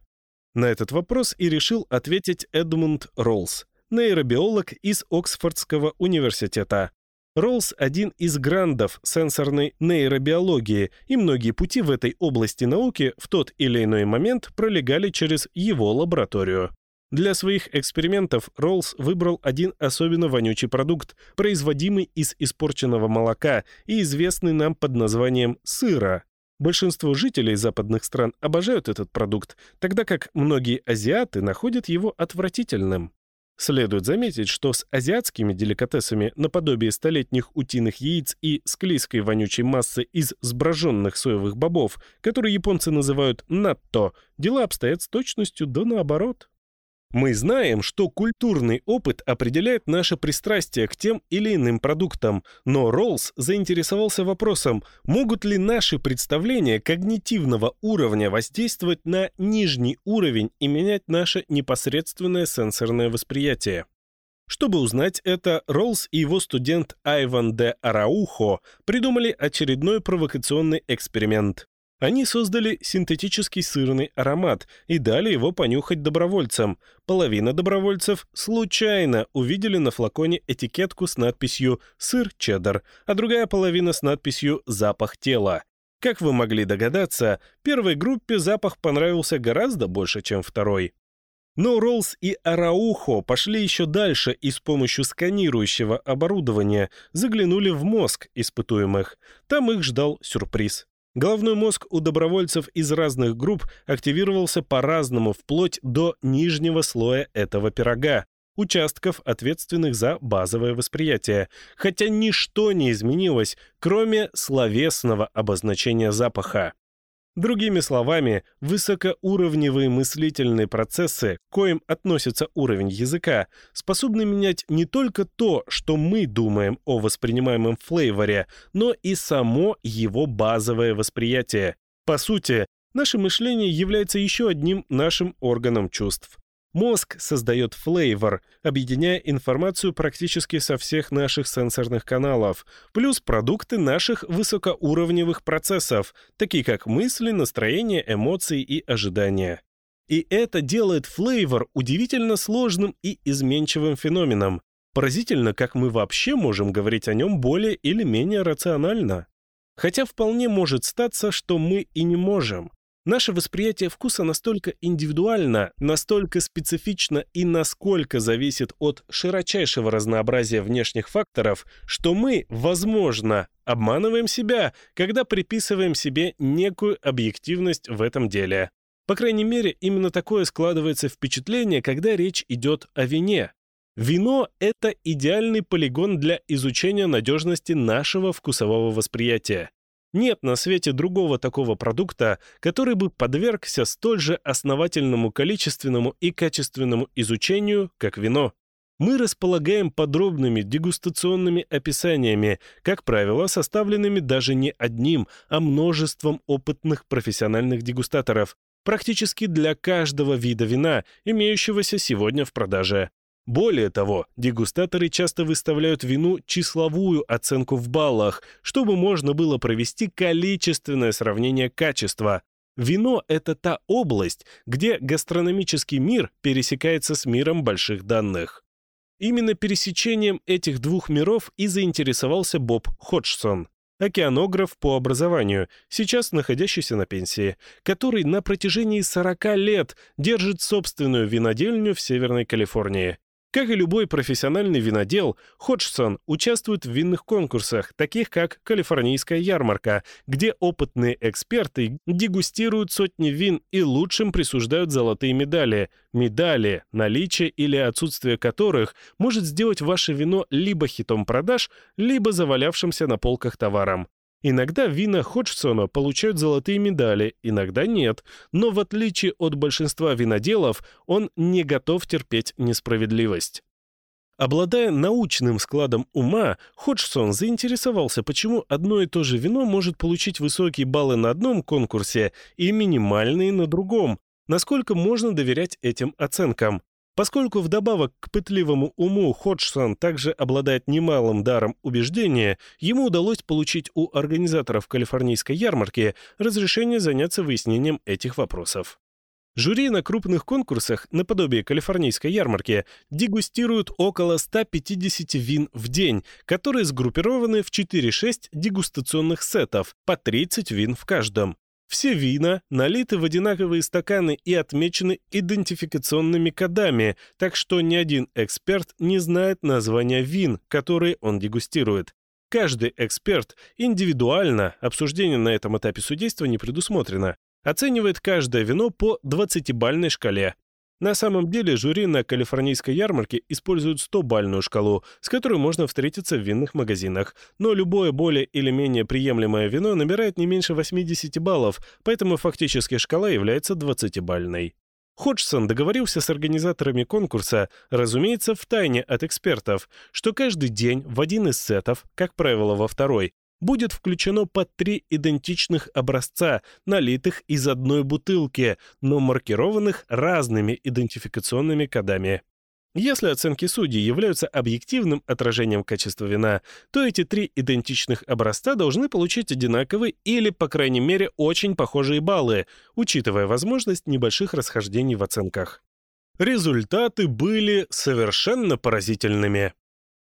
На этот вопрос и решил ответить Эдмунд Роллс, нейробиолог из Оксфордского университета. Роллс – один из грандов сенсорной нейробиологии, и многие пути в этой области науки в тот или иной момент пролегали через его лабораторию. Для своих экспериментов Роллс выбрал один особенно вонючий продукт, производимый из испорченного молока и известный нам под названием сыра. Большинство жителей западных стран обожают этот продукт, тогда как многие азиаты находят его отвратительным. Следует заметить, что с азиатскими деликатесами, наподобие столетних утиных яиц и склизкой вонючей массы из сброженных соевых бобов, которые японцы называют натто, дела обстоят с точностью да наоборот. Мы знаем, что культурный опыт определяет наше пристрастие к тем или иным продуктам, но Роллс заинтересовался вопросом, могут ли наши представления когнитивного уровня воздействовать на нижний уровень и менять наше непосредственное сенсорное восприятие. Чтобы узнать это, Роллс и его студент Айван де Араухо придумали очередной провокационный эксперимент. Они создали синтетический сырный аромат и дали его понюхать добровольцам. Половина добровольцев случайно увидели на флаконе этикетку с надписью «Сыр чеддер», а другая половина с надписью «Запах тела». Как вы могли догадаться, первой группе запах понравился гораздо больше, чем второй. Но Роллс и Араухо пошли еще дальше и с помощью сканирующего оборудования заглянули в мозг испытуемых. Там их ждал сюрприз. Головной мозг у добровольцев из разных групп активировался по-разному, вплоть до нижнего слоя этого пирога, участков, ответственных за базовое восприятие. Хотя ничто не изменилось, кроме словесного обозначения запаха. Другими словами, высокоуровневые мыслительные процессы, к коим относится уровень языка, способны менять не только то, что мы думаем о воспринимаемом флейворе, но и само его базовое восприятие. По сути, наше мышление является еще одним нашим органом чувств. Мозг создает флейвор, объединяя информацию практически со всех наших сенсорных каналов, плюс продукты наших высокоуровневых процессов, такие как мысли, настроение, эмоции и ожидания. И это делает флейвор удивительно сложным и изменчивым феноменом. Поразительно, как мы вообще можем говорить о нем более или менее рационально. Хотя вполне может статься, что мы и не можем. Наше восприятие вкуса настолько индивидуально, настолько специфично и насколько зависит от широчайшего разнообразия внешних факторов, что мы, возможно, обманываем себя, когда приписываем себе некую объективность в этом деле. По крайней мере, именно такое складывается впечатление, когда речь идет о вине. Вино – это идеальный полигон для изучения надежности нашего вкусового восприятия. Нет на свете другого такого продукта, который бы подвергся столь же основательному количественному и качественному изучению, как вино. Мы располагаем подробными дегустационными описаниями, как правило, составленными даже не одним, а множеством опытных профессиональных дегустаторов, практически для каждого вида вина, имеющегося сегодня в продаже. Более того, дегустаторы часто выставляют вину числовую оценку в баллах, чтобы можно было провести количественное сравнение качества. Вино — это та область, где гастрономический мир пересекается с миром больших данных. Именно пересечением этих двух миров и заинтересовался Боб Ходжсон, океанограф по образованию, сейчас находящийся на пенсии, который на протяжении 40 лет держит собственную винодельню в Северной Калифорнии. Как и любой профессиональный винодел, Ходжсон участвует в винных конкурсах, таких как «Калифорнийская ярмарка», где опытные эксперты дегустируют сотни вин и лучшим присуждают золотые медали. Медали, наличие или отсутствие которых может сделать ваше вино либо хитом продаж, либо завалявшимся на полках товаром. Иногда вина Ходжсона получают золотые медали, иногда нет, но в отличие от большинства виноделов, он не готов терпеть несправедливость. Обладая научным складом ума, Ходжсон заинтересовался, почему одно и то же вино может получить высокие баллы на одном конкурсе и минимальные на другом, насколько можно доверять этим оценкам. Поскольку вдобавок к пытливому уму Ходжсон также обладает немалым даром убеждения, ему удалось получить у организаторов калифорнийской ярмарки разрешение заняться выяснением этих вопросов. Жюри на крупных конкурсах, наподобие калифорнийской ярмарки, дегустируют около 150 вин в день, которые сгруппированы в 4-6 дегустационных сетов по 30 вин в каждом. Все вина налиты в одинаковые стаканы и отмечены идентификационными кодами, так что ни один эксперт не знает названия вин, которые он дегустирует. Каждый эксперт индивидуально, обсуждение на этом этапе судейства не предусмотрено, оценивает каждое вино по 20-бальной шкале, на самом деле жюри на калифорнийской ярмарке используют 100-бальную шкалу, с которой можно встретиться в винных магазинах. Но любое более или менее приемлемое вино набирает не меньше 80 баллов, поэтому фактически шкала является 20-бальной. Ходжсон договорился с организаторами конкурса, разумеется, в тайне от экспертов, что каждый день в один из сетов, как правило, во второй, будет включено по три идентичных образца, налитых из одной бутылки, но маркированных разными идентификационными кодами. Если оценки судей являются объективным отражением качества вина, то эти три идентичных образца должны получить одинаковые или, по крайней мере, очень похожие баллы, учитывая возможность небольших расхождений в оценках. Результаты были совершенно поразительными.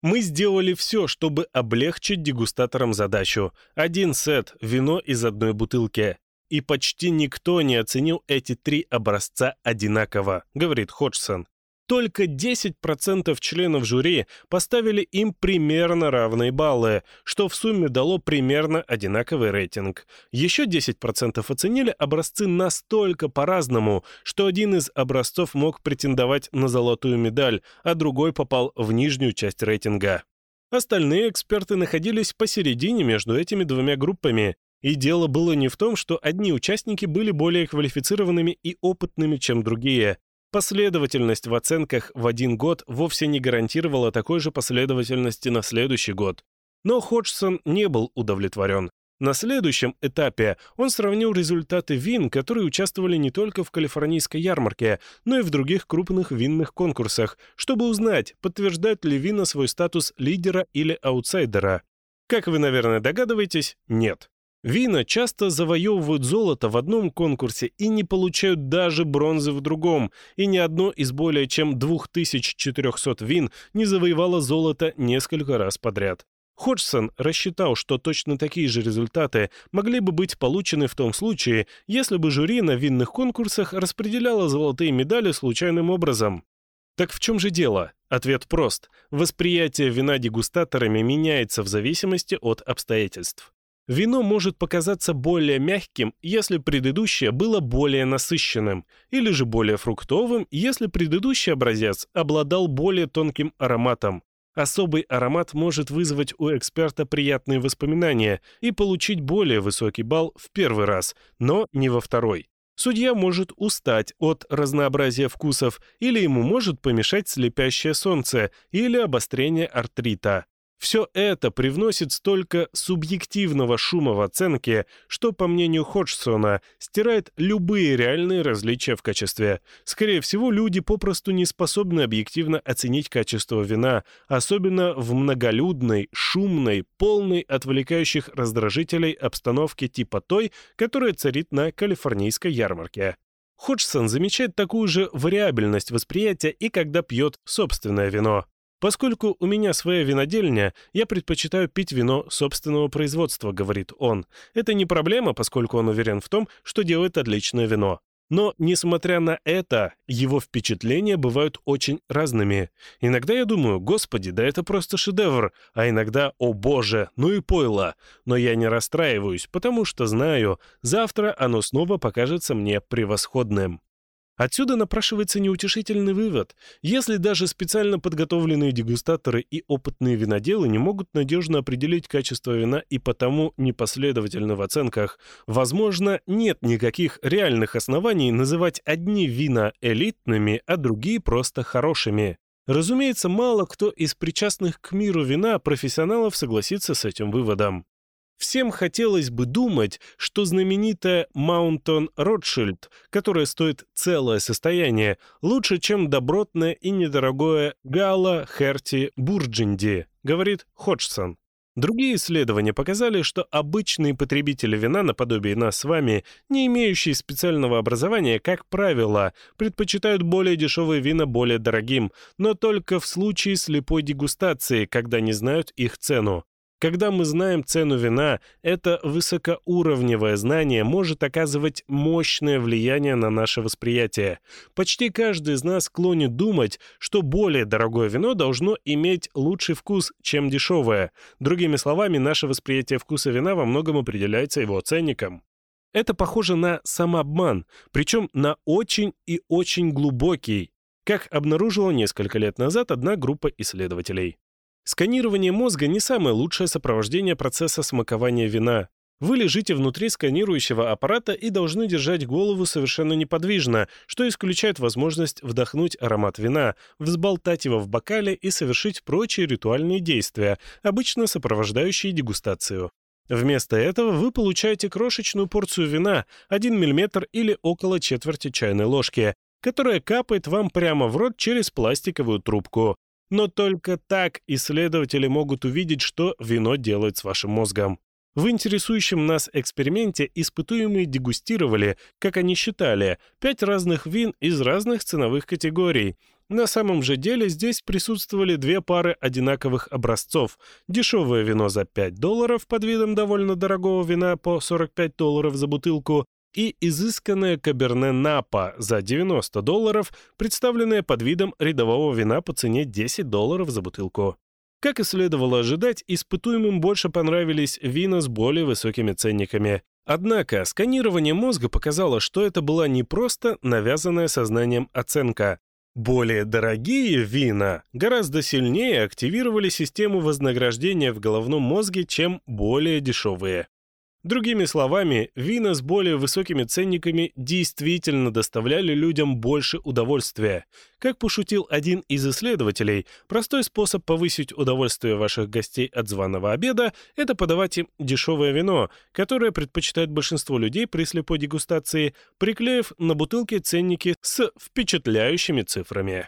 Мы сделали все, чтобы облегчить дегустаторам задачу. Один сет, вино из одной бутылки. И почти никто не оценил эти три образца одинаково, говорит Ходжсон только 10% членов жюри поставили им примерно равные баллы, что в сумме дало примерно одинаковый рейтинг. Еще 10% оценили образцы настолько по-разному, что один из образцов мог претендовать на золотую медаль, а другой попал в нижнюю часть рейтинга. Остальные эксперты находились посередине между этими двумя группами, и дело было не в том, что одни участники были более квалифицированными и опытными, чем другие. Последовательность в оценках в один год вовсе не гарантировала такой же последовательности на следующий год. Но Ходжсон не был удовлетворен. На следующем этапе он сравнил результаты вин, которые участвовали не только в калифорнийской ярмарке, но и в других крупных винных конкурсах, чтобы узнать, подтверждает ли вина свой статус лидера или аутсайдера. Как вы, наверное, догадываетесь, нет. Вина часто завоевывают золото в одном конкурсе и не получают даже бронзы в другом, и ни одно из более чем 2400 вин не завоевало золото несколько раз подряд. Ходжсон рассчитал, что точно такие же результаты могли бы быть получены в том случае, если бы жюри на винных конкурсах распределяло золотые медали случайным образом. Так в чем же дело? Ответ прост. Восприятие вина дегустаторами меняется в зависимости от обстоятельств. Вино может показаться более мягким, если предыдущее было более насыщенным, или же более фруктовым, если предыдущий образец обладал более тонким ароматом. Особый аромат может вызвать у эксперта приятные воспоминания и получить более высокий балл в первый раз, но не во второй. Судья может устать от разнообразия вкусов или ему может помешать слепящее солнце или обострение артрита. Все это привносит столько субъективного шума в оценке, что, по мнению Ходжсона, стирает любые реальные различия в качестве. Скорее всего, люди попросту не способны объективно оценить качество вина, особенно в многолюдной, шумной, полной отвлекающих раздражителей обстановке типа той, которая царит на калифорнийской ярмарке. Ходжсон замечает такую же вариабельность восприятия и когда пьет собственное вино. «Поскольку у меня своя винодельня, я предпочитаю пить вино собственного производства», — говорит он. «Это не проблема, поскольку он уверен в том, что делает отличное вино». Но, несмотря на это, его впечатления бывают очень разными. Иногда я думаю, господи, да это просто шедевр, а иногда, о боже, ну и пойло. Но я не расстраиваюсь, потому что знаю, завтра оно снова покажется мне превосходным. Отсюда напрашивается неутешительный вывод. Если даже специально подготовленные дегустаторы и опытные виноделы не могут надежно определить качество вина и потому непоследовательны в оценках, возможно, нет никаких реальных оснований называть одни вина элитными, а другие просто хорошими. Разумеется, мало кто из причастных к миру вина профессионалов согласится с этим выводом. Всем хотелось бы думать, что знаменитая Маунтон Ротшильд, которая стоит целое состояние, лучше, чем добротное и недорогое Гала Херти Бурджинди, говорит Ходжсон. Другие исследования показали, что обычные потребители вина, наподобие нас с вами, не имеющие специального образования, как правило, предпочитают более дешевые вина более дорогим, но только в случае слепой дегустации, когда не знают их цену. Когда мы знаем цену вина, это высокоуровневое знание может оказывать мощное влияние на наше восприятие. Почти каждый из нас склонен думать, что более дорогое вино должно иметь лучший вкус, чем дешевое. Другими словами, наше восприятие вкуса вина во многом определяется его ценником. Это похоже на самообман, причем на очень и очень глубокий, как обнаружила несколько лет назад одна группа исследователей. Сканирование мозга не самое лучшее сопровождение процесса смакования вина. Вы лежите внутри сканирующего аппарата и должны держать голову совершенно неподвижно, что исключает возможность вдохнуть аромат вина, взболтать его в бокале и совершить прочие ритуальные действия, обычно сопровождающие дегустацию. Вместо этого вы получаете крошечную порцию вина, 1 мм или около четверти чайной ложки, которая капает вам прямо в рот через пластиковую трубку. Но только так исследователи могут увидеть, что вино делает с вашим мозгом. В интересующем нас эксперименте испытуемые дегустировали, как они считали, пять разных вин из разных ценовых категорий. На самом же деле здесь присутствовали две пары одинаковых образцов. Дешевое вино за 5 долларов под видом довольно дорогого вина по 45 долларов за бутылку и изысканное Каберне Напа за 90 долларов, представленное под видом рядового вина по цене 10 долларов за бутылку. Как и следовало ожидать, испытуемым больше понравились вина с более высокими ценниками. Однако сканирование мозга показало, что это была не просто навязанная сознанием оценка. Более дорогие вина гораздо сильнее активировали систему вознаграждения в головном мозге, чем более дешевые. Другими словами, вина с более высокими ценниками действительно доставляли людям больше удовольствия. Как пошутил один из исследователей, простой способ повысить удовольствие ваших гостей от званого обеда – это подавать им дешевое вино, которое предпочитает большинство людей при слепой дегустации, приклеив на бутылке ценники с впечатляющими цифрами.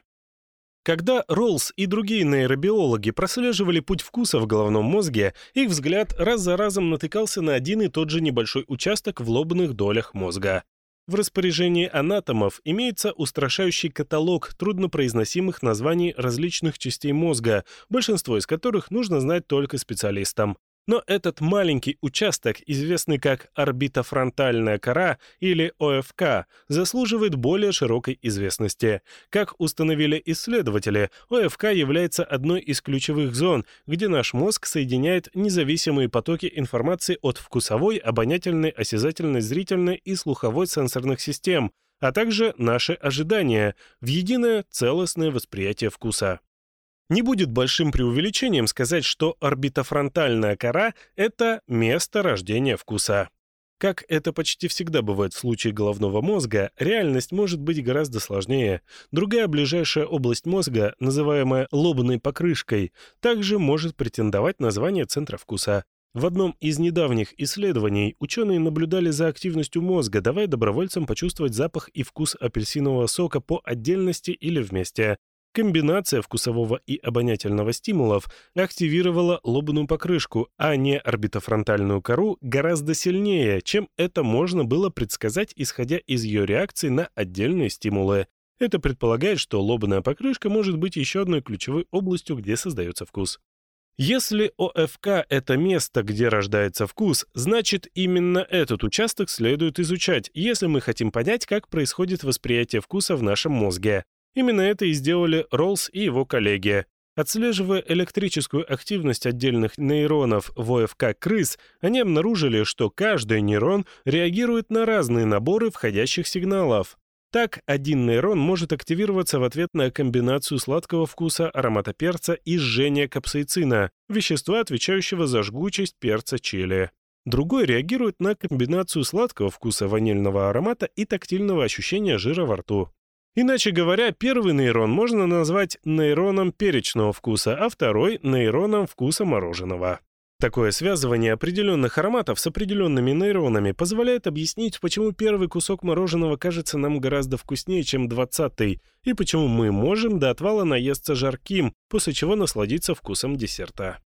Когда Роллс и другие нейробиологи прослеживали путь вкуса в головном мозге, их взгляд раз за разом натыкался на один и тот же небольшой участок в лобных долях мозга. В распоряжении анатомов имеется устрашающий каталог труднопроизносимых названий различных частей мозга, большинство из которых нужно знать только специалистам. Но этот маленький участок, известный как орбитофронтальная кора или ОФК, заслуживает более широкой известности. Как установили исследователи, ОФК является одной из ключевых зон, где наш мозг соединяет независимые потоки информации от вкусовой, обонятельной, осязательной, зрительной и слуховой сенсорных систем, а также наши ожидания в единое целостное восприятие вкуса. Не будет большим преувеличением сказать, что орбитофронтальная кора — это место рождения вкуса. Как это почти всегда бывает в случае головного мозга, реальность может быть гораздо сложнее. Другая ближайшая область мозга, называемая лобной покрышкой, также может претендовать на звание центра вкуса. В одном из недавних исследований ученые наблюдали за активностью мозга, давая добровольцам почувствовать запах и вкус апельсинового сока по отдельности или вместе. Комбинация вкусового и обонятельного стимулов активировала лобную покрышку, а не орбитофронтальную кору гораздо сильнее, чем это можно было предсказать, исходя из ее реакции на отдельные стимулы. Это предполагает, что лобная покрышка может быть еще одной ключевой областью, где создается вкус. Если ОФК — это место, где рождается вкус, значит, именно этот участок следует изучать, если мы хотим понять, как происходит восприятие вкуса в нашем мозге. Именно это и сделали Роллс и его коллеги. Отслеживая электрическую активность отдельных нейронов в ОФК-крыс, они обнаружили, что каждый нейрон реагирует на разные наборы входящих сигналов. Так, один нейрон может активироваться в ответ на комбинацию сладкого вкуса, аромата перца и жжения капсаицина, вещества, отвечающего за жгучесть перца чили. Другой реагирует на комбинацию сладкого вкуса ванильного аромата и тактильного ощущения жира во рту. Иначе говоря, первый нейрон можно назвать нейроном перечного вкуса, а второй — нейроном вкуса мороженого. Такое связывание определенных ароматов с определенными нейронами позволяет объяснить, почему первый кусок мороженого кажется нам гораздо вкуснее, чем двадцатый, и почему мы можем до отвала наесться жарким, после чего насладиться вкусом десерта.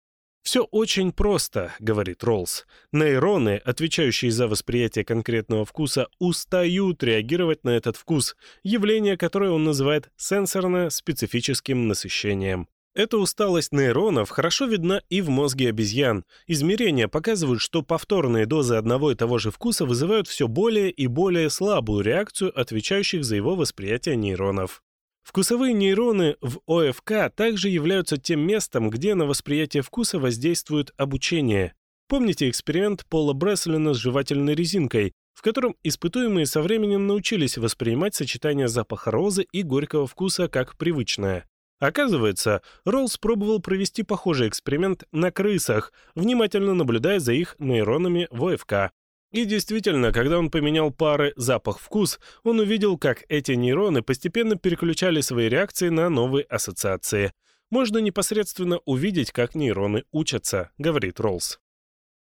«Все очень просто», — говорит Роллс. «Нейроны, отвечающие за восприятие конкретного вкуса, устают реагировать на этот вкус, явление, которое он называет сенсорно-специфическим насыщением». Эта усталость нейронов хорошо видна и в мозге обезьян. Измерения показывают, что повторные дозы одного и того же вкуса вызывают все более и более слабую реакцию отвечающих за его восприятие нейронов. Вкусовые нейроны в ОФК также являются тем местом, где на восприятие вкуса воздействует обучение. Помните эксперимент Пола Бреслина с жевательной резинкой, в котором испытуемые со временем научились воспринимать сочетание запаха розы и горького вкуса как привычное. Оказывается, Роллс пробовал провести похожий эксперимент на крысах, внимательно наблюдая за их нейронами в ОФК, и действительно, когда он поменял пары запах-вкус, он увидел, как эти нейроны постепенно переключали свои реакции на новые ассоциации. Можно непосредственно увидеть, как нейроны учатся, говорит Роллс.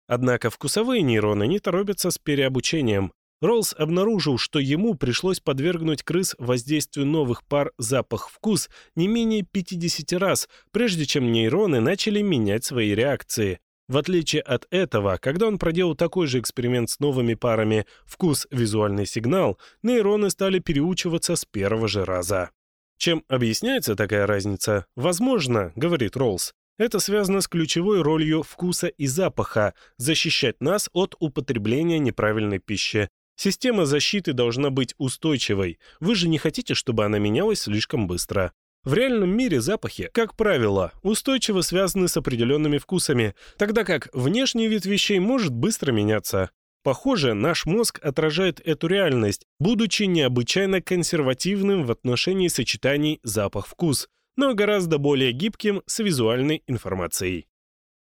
Однако вкусовые нейроны не торопятся с переобучением. Роллс обнаружил, что ему пришлось подвергнуть крыс воздействию новых пар запах-вкус не менее 50 раз, прежде чем нейроны начали менять свои реакции. В отличие от этого, когда он проделал такой же эксперимент с новыми парами «вкус-визуальный сигнал», нейроны стали переучиваться с первого же раза. Чем объясняется такая разница? Возможно, говорит Роллс, это связано с ключевой ролью вкуса и запаха – защищать нас от употребления неправильной пищи. Система защиты должна быть устойчивой. Вы же не хотите, чтобы она менялась слишком быстро. В реальном мире запахи, как правило, устойчиво связаны с определенными вкусами, тогда как внешний вид вещей может быстро меняться. Похоже, наш мозг отражает эту реальность, будучи необычайно консервативным в отношении сочетаний запах-вкус, но гораздо более гибким с визуальной информацией.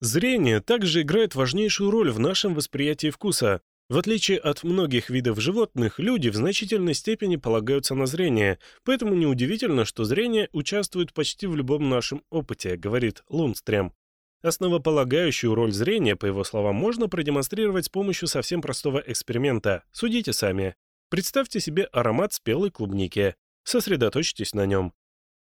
Зрение также играет важнейшую роль в нашем восприятии вкуса. В отличие от многих видов животных, люди в значительной степени полагаются на зрение, поэтому неудивительно, что зрение участвует почти в любом нашем опыте, говорит Лунстрем. Основополагающую роль зрения, по его словам, можно продемонстрировать с помощью совсем простого эксперимента. Судите сами. Представьте себе аромат спелой клубники. Сосредоточьтесь на нем.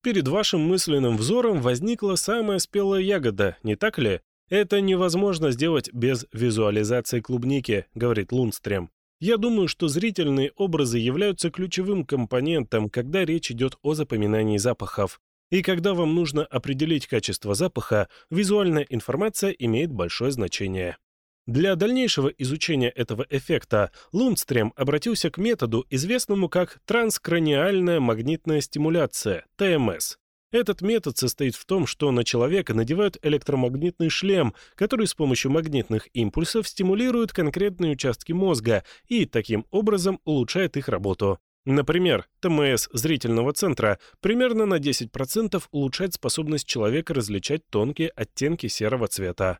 Перед вашим мысленным взором возникла самая спелая ягода, не так ли? «Это невозможно сделать без визуализации клубники», — говорит Лунстрем. «Я думаю, что зрительные образы являются ключевым компонентом, когда речь идет о запоминании запахов. И когда вам нужно определить качество запаха, визуальная информация имеет большое значение». Для дальнейшего изучения этого эффекта Лундстрем обратился к методу, известному как транскраниальная магнитная стимуляция, ТМС. Этот метод состоит в том, что на человека надевают электромагнитный шлем, который с помощью магнитных импульсов стимулирует конкретные участки мозга и таким образом улучшает их работу. Например, ТМС зрительного центра примерно на 10% улучшает способность человека различать тонкие оттенки серого цвета.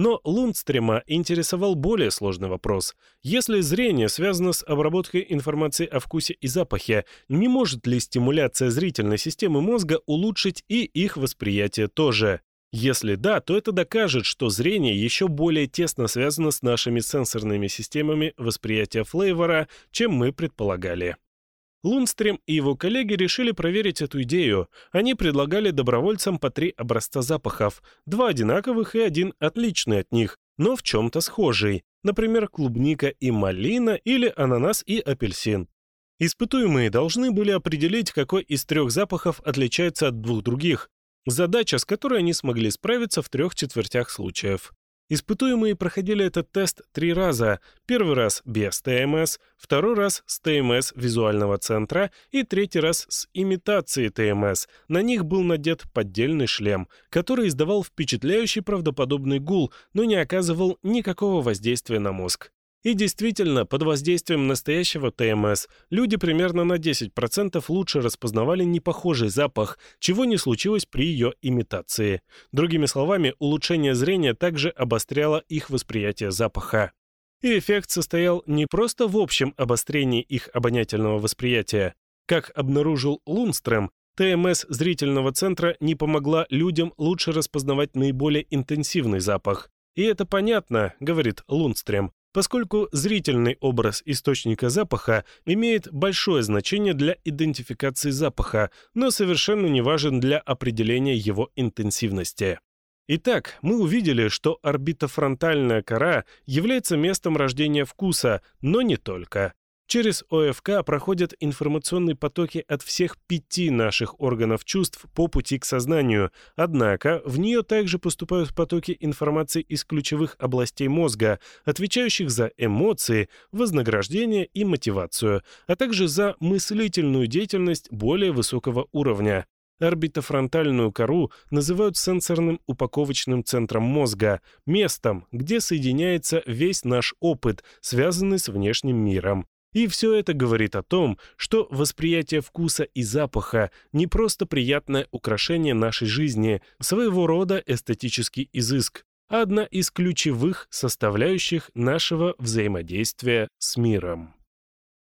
Но Лундстрема интересовал более сложный вопрос. Если зрение связано с обработкой информации о вкусе и запахе, не может ли стимуляция зрительной системы мозга улучшить и их восприятие тоже? Если да, то это докажет, что зрение еще более тесно связано с нашими сенсорными системами восприятия флейвора, чем мы предполагали. Лунстрем и его коллеги решили проверить эту идею. Они предлагали добровольцам по три образца запахов, два одинаковых и один отличный от них, но в чем-то схожий, например, клубника и малина или ананас и апельсин. Испытуемые должны были определить, какой из трех запахов отличается от двух других, задача, с которой они смогли справиться в трех четвертях случаев. Испытуемые проходили этот тест три раза. Первый раз без ТМС, второй раз с ТМС визуального центра и третий раз с имитацией ТМС. На них был надет поддельный шлем, который издавал впечатляющий правдоподобный гул, но не оказывал никакого воздействия на мозг. И действительно, под воздействием настоящего ТМС люди примерно на 10% лучше распознавали непохожий запах, чего не случилось при ее имитации. Другими словами, улучшение зрения также обостряло их восприятие запаха. И эффект состоял не просто в общем обострении их обонятельного восприятия. Как обнаружил Лунстрем, ТМС зрительного центра не помогла людям лучше распознавать наиболее интенсивный запах. И это понятно, говорит Лунстрем поскольку зрительный образ источника запаха имеет большое значение для идентификации запаха, но совершенно не важен для определения его интенсивности. Итак, мы увидели, что орбитофронтальная кора является местом рождения вкуса, но не только. Через ОФК проходят информационные потоки от всех пяти наших органов чувств по пути к сознанию, однако в нее также поступают потоки информации из ключевых областей мозга, отвечающих за эмоции, вознаграждение и мотивацию, а также за мыслительную деятельность более высокого уровня. Орбитофронтальную кору называют сенсорным упаковочным центром мозга, местом, где соединяется весь наш опыт, связанный с внешним миром. И все это говорит о том, что восприятие вкуса и запаха не просто приятное украшение нашей жизни, своего рода эстетический изыск, а одна из ключевых составляющих нашего взаимодействия с миром.